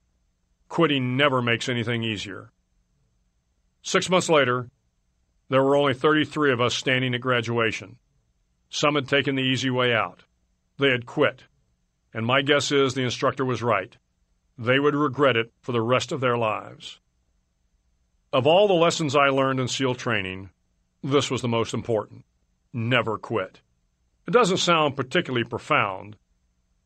Speaker 1: Quitting never makes anything easier. Six months later, there were only 33 of us standing at graduation. Some had taken the easy way out. They had quit. And my guess is the instructor was right. They would regret it for the rest of their lives. Of all the lessons I learned in SEAL training, this was the most important. Never quit. It doesn't sound particularly profound,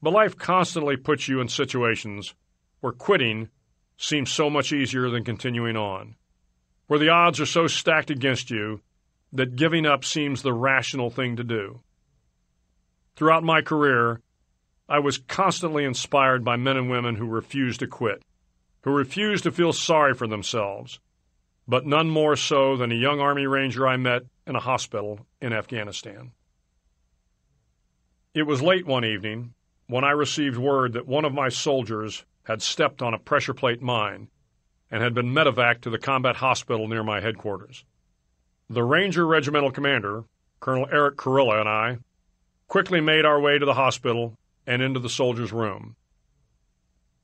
Speaker 1: but life constantly puts you in situations where quitting seems so much easier than continuing on, where the odds are so stacked against you that giving up seems the rational thing to do. Throughout my career, I was constantly inspired by men and women who refused to quit, who refused to feel sorry for themselves, but none more so than a young Army Ranger I met in a hospital in Afghanistan. It was late one evening when I received word that one of my soldiers had stepped on a pressure plate mine and had been medevaced to the combat hospital near my headquarters. The Ranger Regimental Commander, Colonel Eric Kurilla, and I quickly made our way to the hospital and into the soldier's room.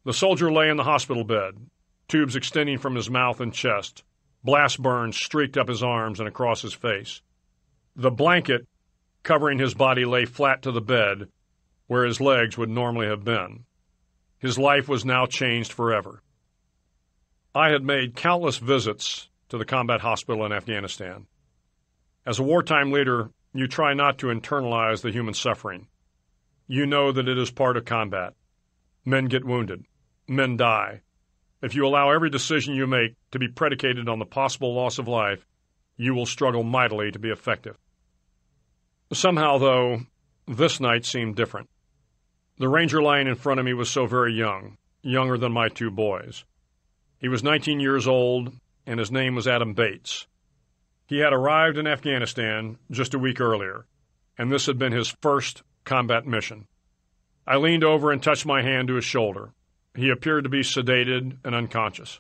Speaker 1: The soldier lay in the hospital bed, tubes extending from his mouth and chest, Blast burns streaked up his arms and across his face. The blanket covering his body lay flat to the bed, where his legs would normally have been. His life was now changed forever. I had made countless visits to the combat hospital in Afghanistan. As a wartime leader, you try not to internalize the human suffering. You know that it is part of combat. Men get wounded. Men die. If you allow every decision you make to be predicated on the possible loss of life, you will struggle mightily to be effective. Somehow, though, this night seemed different. The ranger lying in front of me was so very young, younger than my two boys. He was 19 years old, and his name was Adam Bates. He had arrived in Afghanistan just a week earlier, and this had been his first combat mission. I leaned over and touched my hand to his shoulder. He appeared to be sedated and unconscious.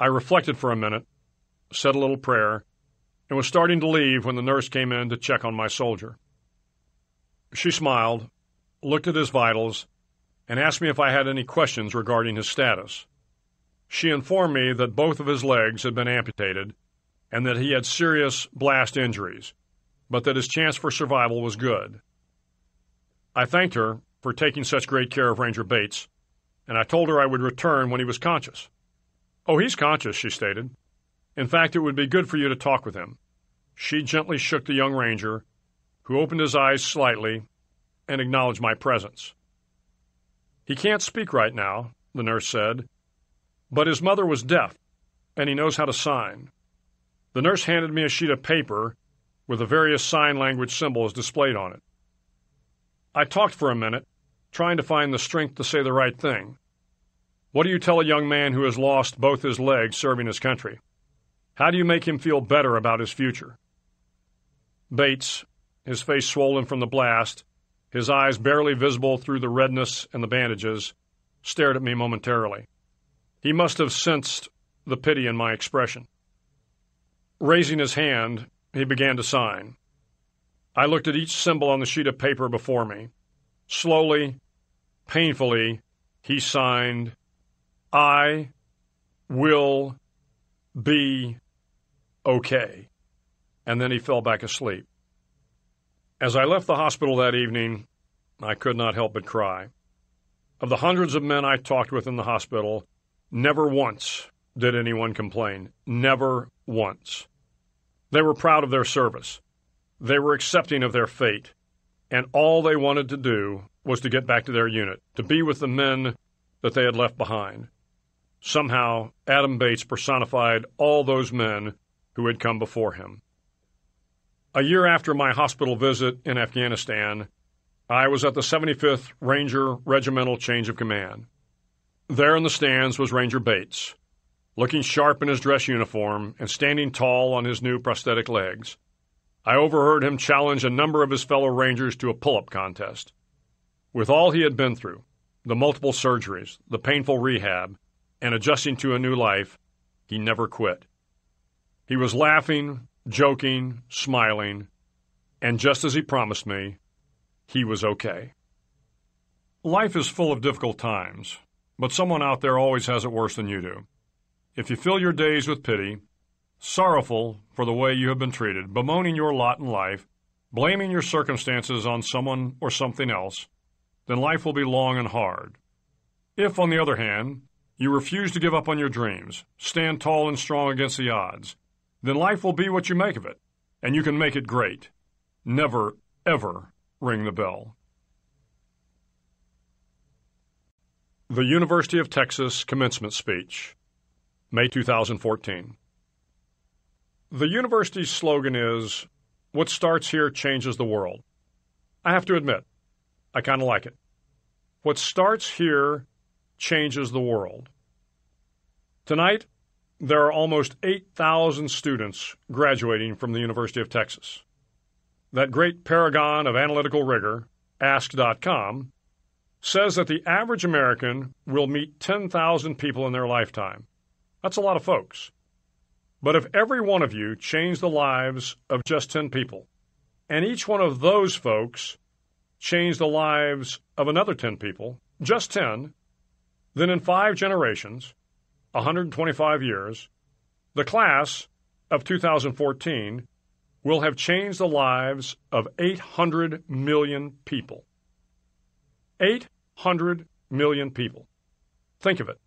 Speaker 1: I reflected for a minute, said a little prayer, and was starting to leave when the nurse came in to check on my soldier. She smiled, looked at his vitals, and asked me if I had any questions regarding his status. She informed me that both of his legs had been amputated and that he had serious blast injuries, but that his chance for survival was good. I thanked her for taking such great care of Ranger Bates, and I told her I would return when he was conscious. Oh, he's conscious, she stated. In fact, it would be good for you to talk with him. She gently shook the young ranger, who opened his eyes slightly and acknowledged my presence. He can't speak right now, the nurse said, but his mother was deaf, and he knows how to sign. The nurse handed me a sheet of paper with the various sign language symbols displayed on it. I talked for a minute, trying to find the strength to say the right thing. What do you tell a young man who has lost both his legs serving his country? How do you make him feel better about his future? Bates, his face swollen from the blast, his eyes barely visible through the redness and the bandages, stared at me momentarily. He must have sensed the pity in my expression. Raising his hand, he began to sign. I looked at each symbol on the sheet of paper before me. Slowly, painfully, he signed, I will be okay. And then he fell back asleep. As I left the hospital that evening, I could not help but cry. Of the hundreds of men I talked with in the hospital, never once did anyone complain. Never once. They were proud of their service. They were accepting of their fate. And all they wanted to do was to get back to their unit, to be with the men that they had left behind. Somehow, Adam Bates personified all those men who had come before him. A year after my hospital visit in Afghanistan, I was at the 75th Ranger Regimental Change of Command. There in the stands was Ranger Bates, looking sharp in his dress uniform and standing tall on his new prosthetic legs. I overheard him challenge a number of his fellow Rangers to a pull up contest. With all he had been through, the multiple surgeries, the painful rehab, and adjusting to a new life, he never quit. He was laughing, joking, smiling, and just as he promised me, he was okay. Life is full of difficult times, but someone out there always has it worse than you do. If you fill your days with pity, sorrowful for the way you have been treated, bemoaning your lot in life, blaming your circumstances on someone or something else, then life will be long and hard. If, on the other hand, you refuse to give up on your dreams, stand tall and strong against the odds, then life will be what you make of it, and you can make it great. Never, ever ring the bell. The University of Texas Commencement Speech, May 2014. The university's slogan is What starts here changes the world. I have to admit, I kind of like it. What starts here changes the world. Tonight, there are almost 8,000 students graduating from the University of Texas. That great paragon of analytical rigor, Ask.com, says that the average American will meet 10,000 people in their lifetime. That's a lot of folks. But if every one of you changed the lives of just 10 people, and each one of those folks changed the lives of another 10 people, just 10, then in five generations, 125 years, the class of 2014 will have changed the lives of 800 million people. 800 million people. Think of it.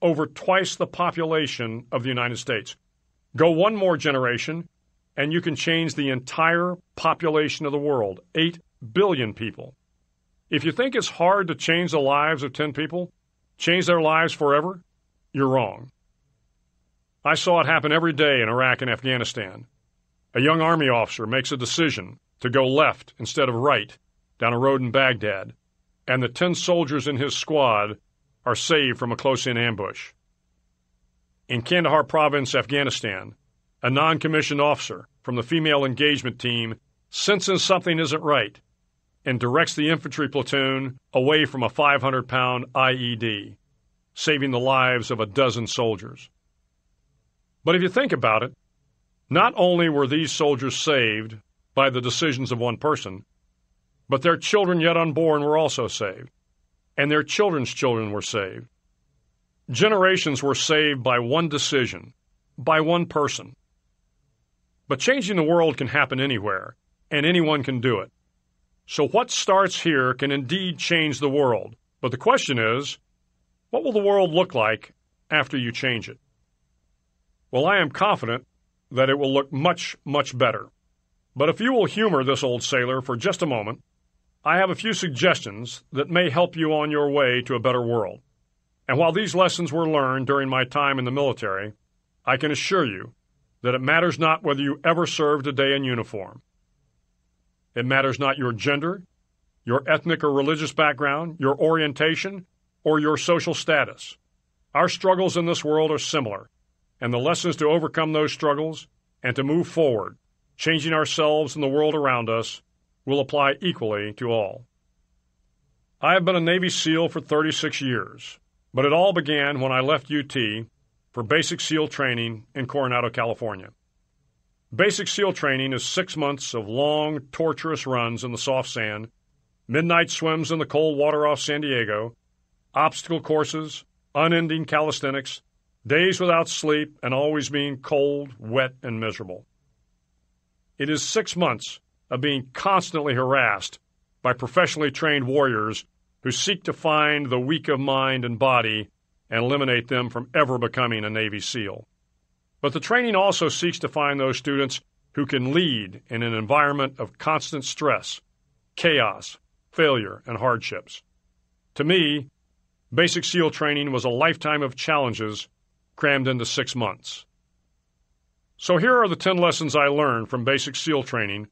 Speaker 1: Over twice the population of the United States. Go one more generation, and you can change the entire population of the world 8 billion people. If you think it's hard to change the lives of 10 people, change their lives forever, you're wrong. I saw it happen every day in Iraq and Afghanistan. A young Army officer makes a decision to go left instead of right down a road in Baghdad, and the ten soldiers in his squad are saved from a close in ambush. In Kandahar Province, Afghanistan, a non commissioned officer from the female engagement team senses something isn't right and directs the infantry platoon away from a 500 pound IED, saving the lives of a dozen soldiers. But if you think about it, not only were these soldiers saved by the decisions of one person, but their children yet unborn were also saved, and their children's children were saved. Generations were saved by one decision, by one person. But changing the world can happen anywhere, and anyone can do it. So what starts here can indeed change the world. But the question is, what will the world look like after you change it? Well, I am confident that it will look much, much better. But if you will humor this old sailor for just a moment, I have a few suggestions that may help you on your way to a better world. And while these lessons were learned during my time in the military, I can assure you that it matters not whether you ever served a day in uniform. It matters not your gender, your ethnic or religious background, your orientation, or your social status. Our struggles in this world are similar, and the lessons to overcome those struggles and to move forward, changing ourselves and the world around us, will apply equally to all. I have been a Navy SEAL for 36 years, but it all began when I left UT for basic SEAL training in Coronado, California. Basic SEAL training is six months of long, torturous runs in the soft sand, midnight swims in the cold water off San Diego, obstacle courses, unending calisthenics, days without sleep, and always being cold, wet, and miserable. It is six months of being constantly harassed by professionally trained warriors who seek to find the weak of mind and body and eliminate them from ever becoming a Navy SEAL. But the training also seeks to find those students who can lead in an environment of constant stress, chaos, failure, and hardships. To me, basic SEAL training was a lifetime of challenges crammed into six months. So here are the 10 lessons I learned from basic SEAL training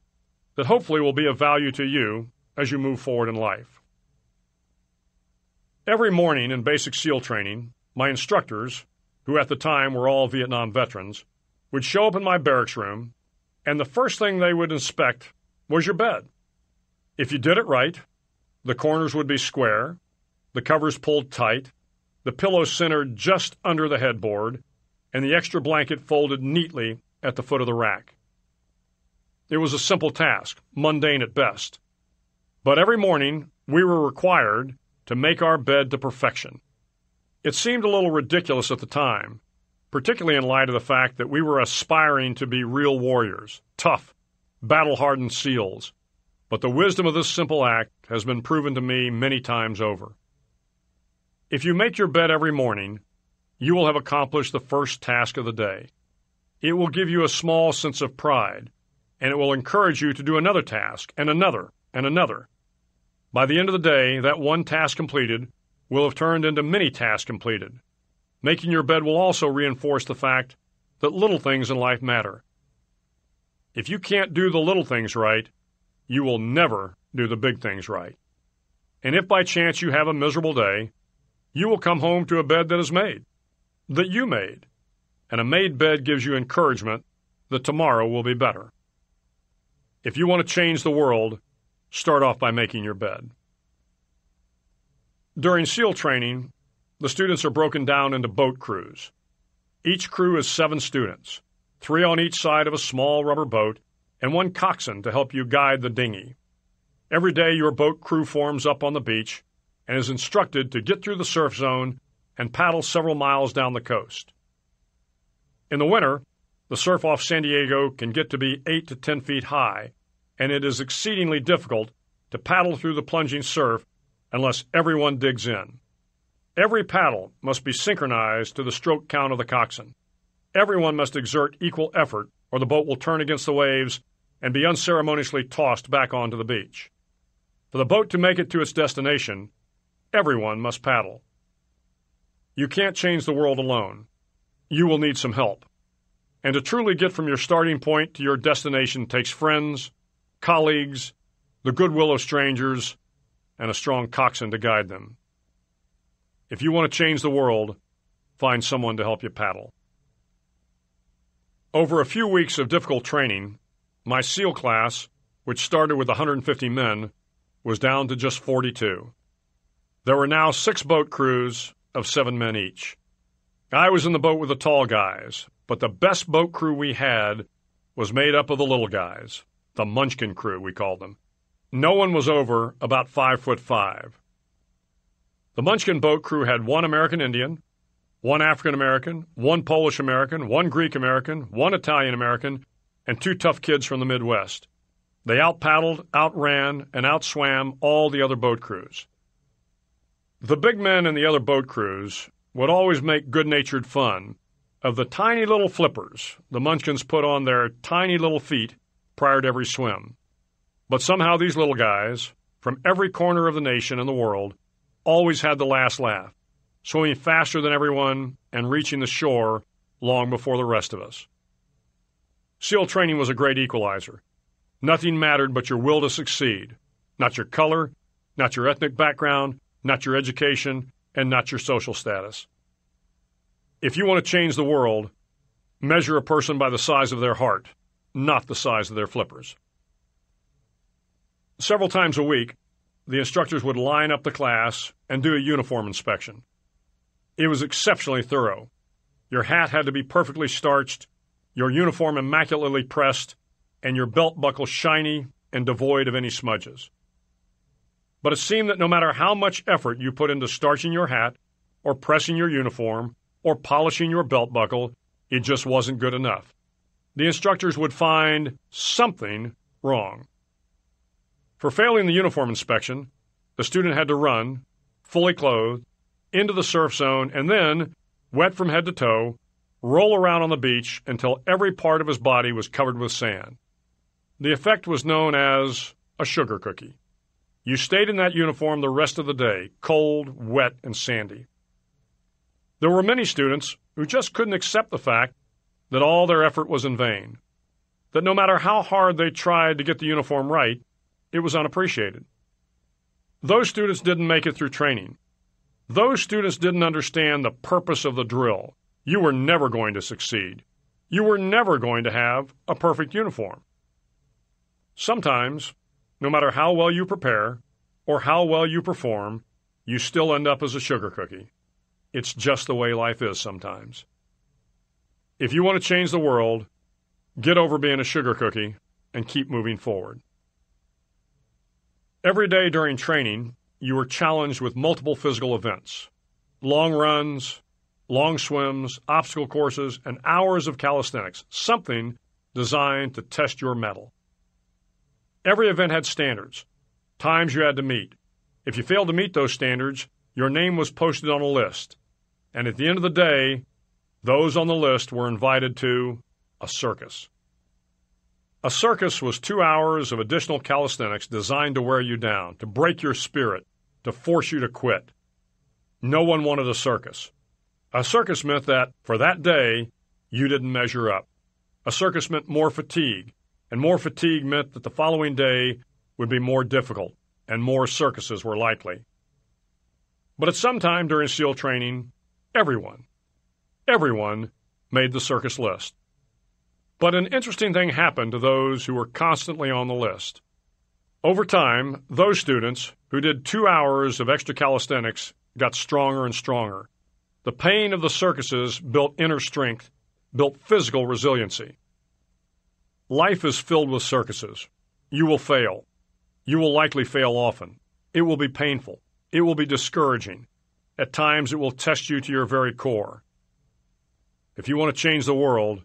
Speaker 1: that hopefully will be of value to you as you move forward in life. Every morning in basic SEAL training, my instructors who at the time were all Vietnam veterans, would show up in my barracks room, and the first thing they would inspect was your bed. If you did it right, the corners would be square, the covers pulled tight, the pillows centered just under the headboard, and the extra blanket folded neatly at the foot of the rack. It was a simple task, mundane at best. But every morning we were required to make our bed to perfection. It seemed a little ridiculous at the time, particularly in light of the fact that we were aspiring to be real warriors, tough, battle hardened SEALs. But the wisdom of this simple act has been proven to me many times over. If you make your bed every morning, you will have accomplished the first task of the day. It will give you a small sense of pride, and it will encourage you to do another task, and another, and another. By the end of the day, that one task completed will have turned into many tasks completed. Making your bed will also reinforce the fact that little things in life matter. If you can't do the little things right, you will never do the big things right. And if by chance you have a miserable day, you will come home to a bed that is made, that you made. And a made bed gives you encouragement that tomorrow will be better. If you want to change the world, start off by making your bed. During SEAL training, the students are broken down into boat crews. Each crew is seven students, three on each side of a small rubber boat, and one coxswain to help you guide the dinghy. Every day, your boat crew forms up on the beach and is instructed to get through the surf zone and paddle several miles down the coast. In the winter, the surf off San Diego can get to be 8 to 10 feet high, and it is exceedingly difficult to paddle through the plunging surf unless everyone digs in. Every paddle must be synchronized to the stroke count of the coxswain. Everyone must exert equal effort, or the boat will turn against the waves and be unceremoniously tossed back onto the beach. For the boat to make it to its destination, everyone must paddle. You can't change the world alone. You will need some help. And to truly get from your starting point to your destination takes friends, colleagues, the goodwill of strangers, and a strong coxswain to guide them. If you want to change the world, find someone to help you paddle. Over a few weeks of difficult training, my SEAL class, which started with 150 men, was down to just 42. There were now six boat crews of seven men each. I was in the boat with the tall guys, but the best boat crew we had was made up of the little guys, the Munchkin crew, we called them. No one was over about five foot five. The Munchkin boat crew had one American Indian, one African American, one Polish American, one Greek American, one Italian American, and two tough kids from the Midwest. They out paddled, outran, and outswam all the other boat crews. The big men in the other boat crews would always make good natured fun of the tiny little flippers the Munchkins put on their tiny little feet prior to every swim. But somehow these little guys, from every corner of the nation and the world, always had the last laugh, swimming faster than everyone and reaching the shore long before the rest of us. SEAL training was a great equalizer. Nothing mattered but your will to succeed, not your color, not your ethnic background, not your education, and not your social status. If you want to change the world, measure a person by the size of their heart, not the size of their flippers. Several times a week, the instructors would line up the class and do a uniform inspection. It was exceptionally thorough. Your hat had to be perfectly starched, your uniform immaculately pressed, and your belt buckle shiny and devoid of any smudges. But it seemed that no matter how much effort you put into starching your hat, or pressing your uniform, or polishing your belt buckle, it just wasn't good enough. The instructors would find something wrong. For failing the uniform inspection, the student had to run, fully clothed, into the surf zone and then, wet from head to toe, roll around on the beach until every part of his body was covered with sand. The effect was known as a sugar cookie. You stayed in that uniform the rest of the day, cold, wet, and sandy. There were many students who just couldn't accept the fact that all their effort was in vain, that no matter how hard they tried to get the uniform right, it was unappreciated. Those students didn't make it through training. Those students didn't understand the purpose of the drill. You were never going to succeed. You were never going to have a perfect uniform. Sometimes, no matter how well you prepare or how well you perform, you still end up as a sugar cookie. It's just the way life is sometimes. If you want to change the world, get over being a sugar cookie and keep moving forward. Every day during training, you were challenged with multiple physical events long runs, long swims, obstacle courses, and hours of calisthenics, something designed to test your mettle. Every event had standards, times you had to meet. If you failed to meet those standards, your name was posted on a list. And at the end of the day, those on the list were invited to a circus. A circus was two hours of additional calisthenics designed to wear you down, to break your spirit, to force you to quit. No one wanted a circus. A circus meant that, for that day, you didn't measure up. A circus meant more fatigue, and more fatigue meant that the following day would be more difficult and more circuses were likely. But at some time during SEAL training, everyone, everyone made the circus list. But an interesting thing happened to those who were constantly on the list. Over time, those students who did two hours of extra calisthenics got stronger and stronger. The pain of the circuses built inner strength, built physical resiliency. Life is filled with circuses. You will fail. You will likely fail often. It will be painful. It will be discouraging. At times, it will test you to your very core. If you want to change the world,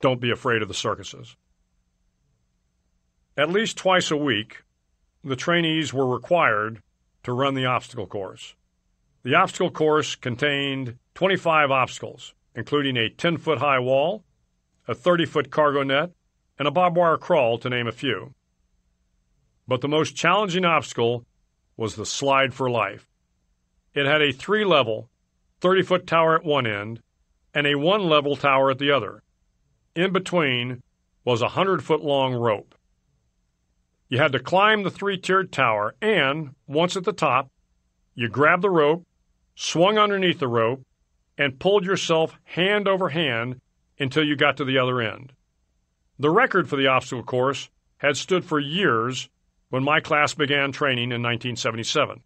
Speaker 1: don't be afraid of the circuses. At least twice a week, the trainees were required to run the obstacle course. The obstacle course contained 25 obstacles, including a 10 foot high wall, a 30 foot cargo net, and a barbed wire crawl, to name a few. But the most challenging obstacle was the slide for life. It had a three level, 30 foot tower at one end and a one level tower at the other. In between was a 100 foot long rope. You had to climb the three tiered tower, and, once at the top, you grabbed the rope, swung underneath the rope, and pulled yourself hand over hand until you got to the other end. The record for the obstacle course had stood for years when my class began training in 1977.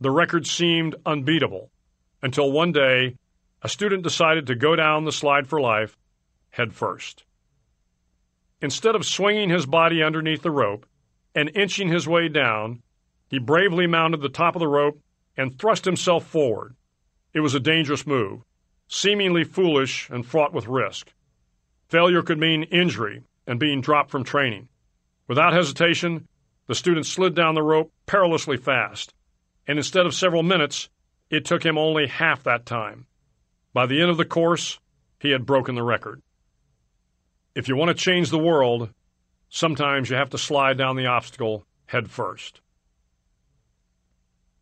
Speaker 1: The record seemed unbeatable until one day a student decided to go down the slide for life head first. Instead of swinging his body underneath the rope and inching his way down, he bravely mounted the top of the rope and thrust himself forward. It was a dangerous move, seemingly foolish and fraught with risk. Failure could mean injury and being dropped from training. Without hesitation, the student slid down the rope perilously fast, and instead of several minutes, it took him only half that time. By the end of the course, he had broken the record. If you want to change the world, sometimes you have to slide down the obstacle head first.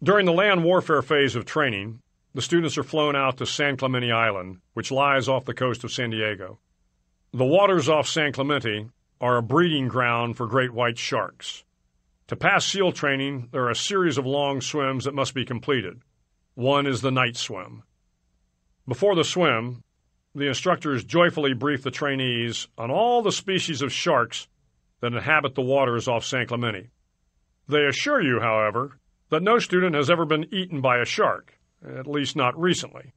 Speaker 1: During the land warfare phase of training, the students are flown out to San Clemente Island, which lies off the coast of San Diego. The waters off San Clemente are a breeding ground for great white sharks. To pass SEAL training, there are a series of long swims that must be completed. One is the night swim. Before the swim, the instructors joyfully brief the trainees on all the species of sharks that inhabit the waters off San Clemente. They assure you, however, that no student has ever been eaten by a shark, at least not recently.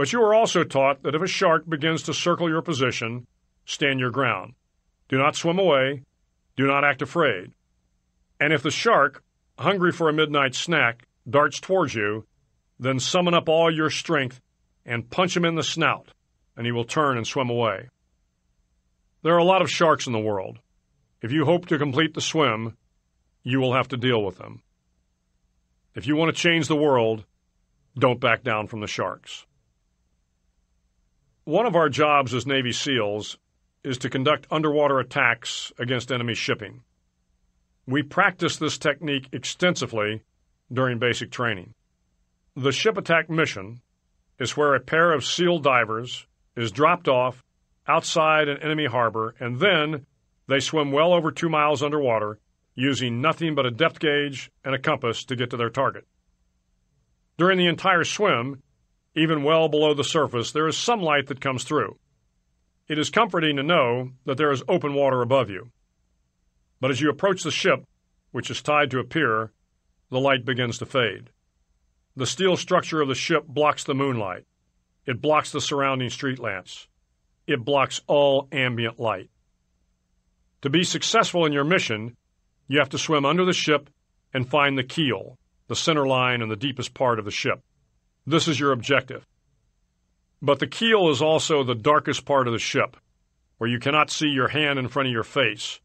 Speaker 1: But you are also taught that if a shark begins to circle your position, stand your ground. Do not swim away. Do not act afraid. And if the shark, hungry for a midnight snack, darts towards you, then summon up all your strength and punch him in the snout, and he will turn and swim away. There are a lot of sharks in the world. If you hope to complete the swim, you will have to deal with them. If you want to change the world, don't back down from the sharks. One of our jobs as Navy SEALs is to conduct underwater attacks against enemy shipping. We practice this technique extensively during basic training. The ship attack mission is where a pair of SEAL divers is dropped off outside an enemy harbor and then they swim well over two miles underwater using nothing but a depth gauge and a compass to get to their target. During the entire swim, even well below the surface, there is some light that comes through. It is comforting to know that there is open water above you. But as you approach the ship, which is tied to a pier, the light begins to fade. The steel structure of the ship blocks the moonlight. It blocks the surrounding street lamps. It blocks all ambient light. To be successful in your mission, you have to swim under the ship and find the keel, the center line and the deepest part of the ship. This is your objective. But the keel is also the darkest part of the ship, where you cannot see your hand in front of your face,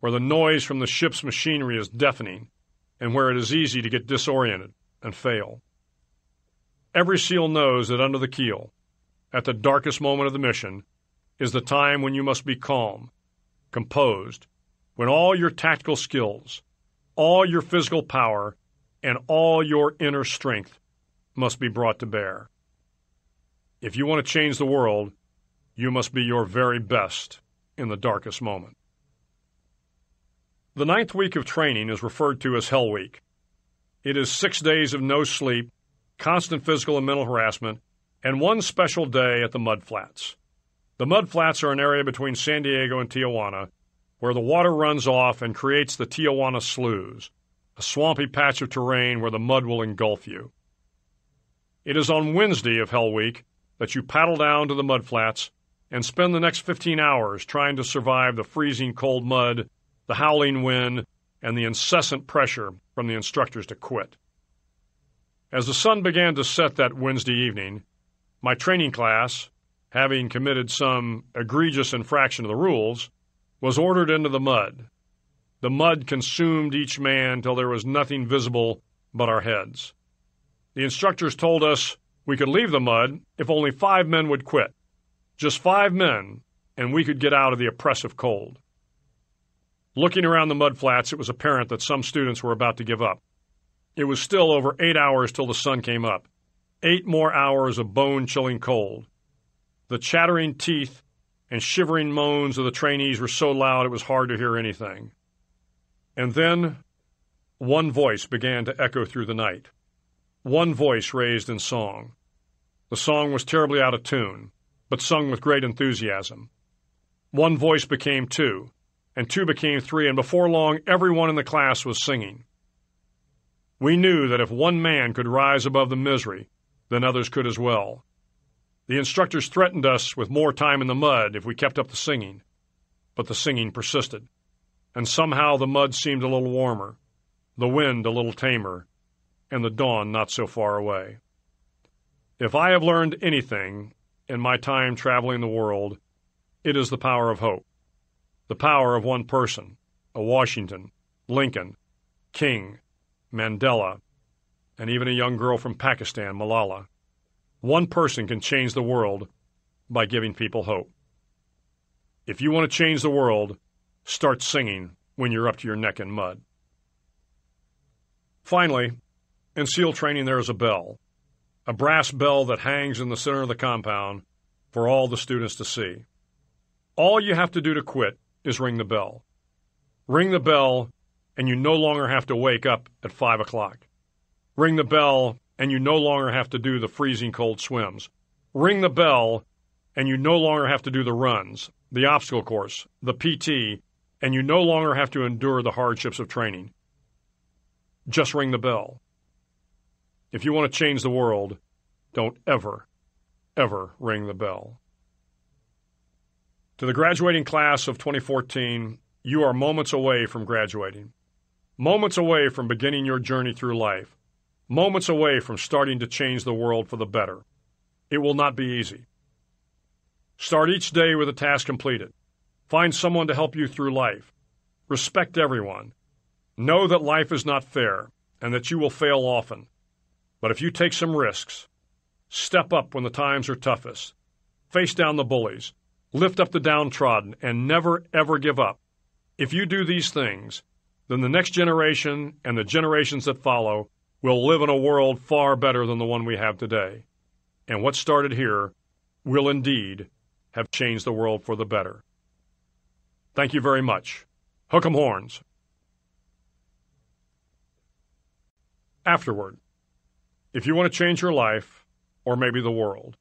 Speaker 1: where the noise from the ship's machinery is deafening, and where it is easy to get disoriented and fail. Every SEAL knows that under the keel, at the darkest moment of the mission, is the time when you must be calm, composed, when all your tactical skills, all your physical power, and all your inner strength must be brought to bear. If you want to change the world, you must be your very best in the darkest moment. The ninth week of training is referred to as Hell Week. It is six days of no sleep, constant physical and mental harassment, and one special day at the Mud Flats. The Mud Flats are an area between San Diego and Tijuana where the water runs off and creates the Tijuana Sloughs, a swampy patch of terrain where the mud will engulf you. It is on Wednesday of Hell Week that you paddle down to the mud flats and spend the next 15 hours trying to survive the freezing cold mud, the howling wind, and the incessant pressure from the instructors to quit. As the sun began to set that Wednesday evening, my training class, having committed some egregious infraction of the rules, was ordered into the mud. The mud consumed each man till there was nothing visible but our heads. The instructors told us we could leave the mud if only five men would quit. Just five men, and we could get out of the oppressive cold. Looking around the mud flats, it was apparent that some students were about to give up. It was still over eight hours till the sun came up. Eight more hours of bone chilling cold. The chattering teeth and shivering moans of the trainees were so loud it was hard to hear anything. And then one voice began to echo through the night. One voice raised in song. The song was terribly out of tune, but sung with great enthusiasm. One voice became two, and two became three, and before long everyone in the class was singing. We knew that if one man could rise above the misery, then others could as well. The instructors threatened us with more time in the mud if we kept up the singing, but the singing persisted and somehow the mud seemed a little warmer, the wind a little tamer, and the dawn not so far away. If I have learned anything in my time traveling the world, it is the power of hope, the power of one person, a Washington, Lincoln, King, Mandela, and even a young girl from Pakistan, Malala. One person can change the world by giving people hope. If you want to change the world, start singing when you're up to your neck in mud. Finally, in SEAL training, there is a bell, a brass bell that hangs in the center of the compound for all the students to see. All you have to do to quit is ring the bell. Ring the bell, and you no longer have to wake up at 5 o'clock. Ring the bell, and you no longer have to do the freezing cold swims. Ring the bell, and you no longer have to do the runs, the obstacle course, the PT, and you no longer have to endure the hardships of training. Just ring the bell. If you want to change the world, don't ever, ever ring the bell. To the graduating class of 2014, you are moments away from graduating, moments away from beginning your journey through life, moments away from starting to change the world for the better. It will not be easy. Start each day with a task completed. Find someone to help you through life. Respect everyone. Know that life is not fair and that you will fail often. But if you take some risks, step up when the times are toughest, face down the bullies, lift up the downtrodden, and never ever give up. If you do these things, then the next generation and the generations that follow will live in a world far better than the one we have today. And what started here will indeed have changed the world for the better. Thank you very much. Hook 'em horns. Afterward, if you want to change your life, or maybe the world,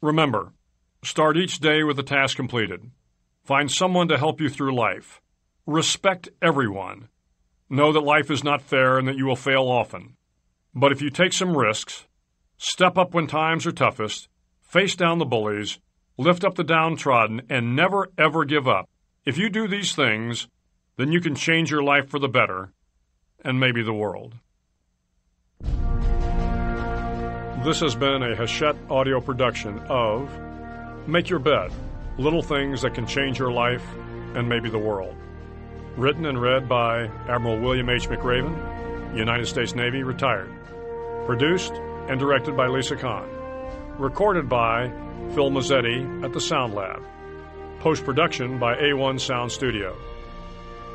Speaker 1: remember, start each day with a task completed. Find someone to help you through life. Respect everyone. Know that life is not fair and that you will fail often. But if you take some risks, step up when times are toughest, face down the bullies, lift up the downtrodden, and never ever give up. If you do these things, then you can change your life for the better, and maybe the world. This has been a Hachette audio production of Make Your Bed Little Things That Can Change Your Life and Maybe the World. Written and read by Admiral William H. McRaven, United States Navy, retired. Produced and directed by Lisa Kahn. Recorded by Phil Mazzetti at the Sound Lab. Post production by A1 Sound Studio.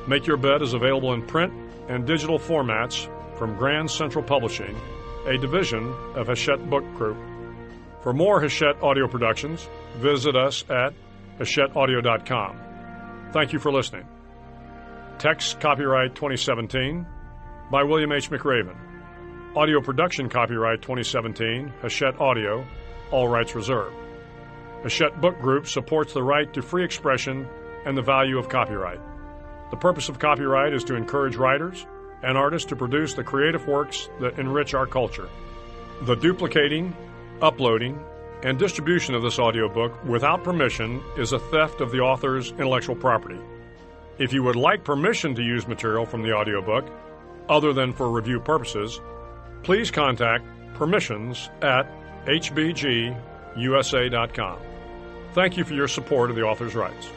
Speaker 1: Make Your Bed is available in print and digital formats from Grand Central Publishing, a division of Hachette Book Group. For more Hachette audio productions, visit us at hachetteaudio.com. Thank you for listening. Text copyright 2017 by William H. McRaven. Audio production copyright 2017, Hachette Audio, all rights reserved. Hachette Book Group supports the right to free expression and the value of copyright. The purpose of copyright is to encourage writers and artists to produce the creative works that enrich our culture. The duplicating, uploading, and distribution of this audiobook without permission is a theft of the author's intellectual property. If you would like permission to use material from the audiobook, other than for review purposes, please contact permissions at hbgusa.com. Thank you for your support of the author's rights.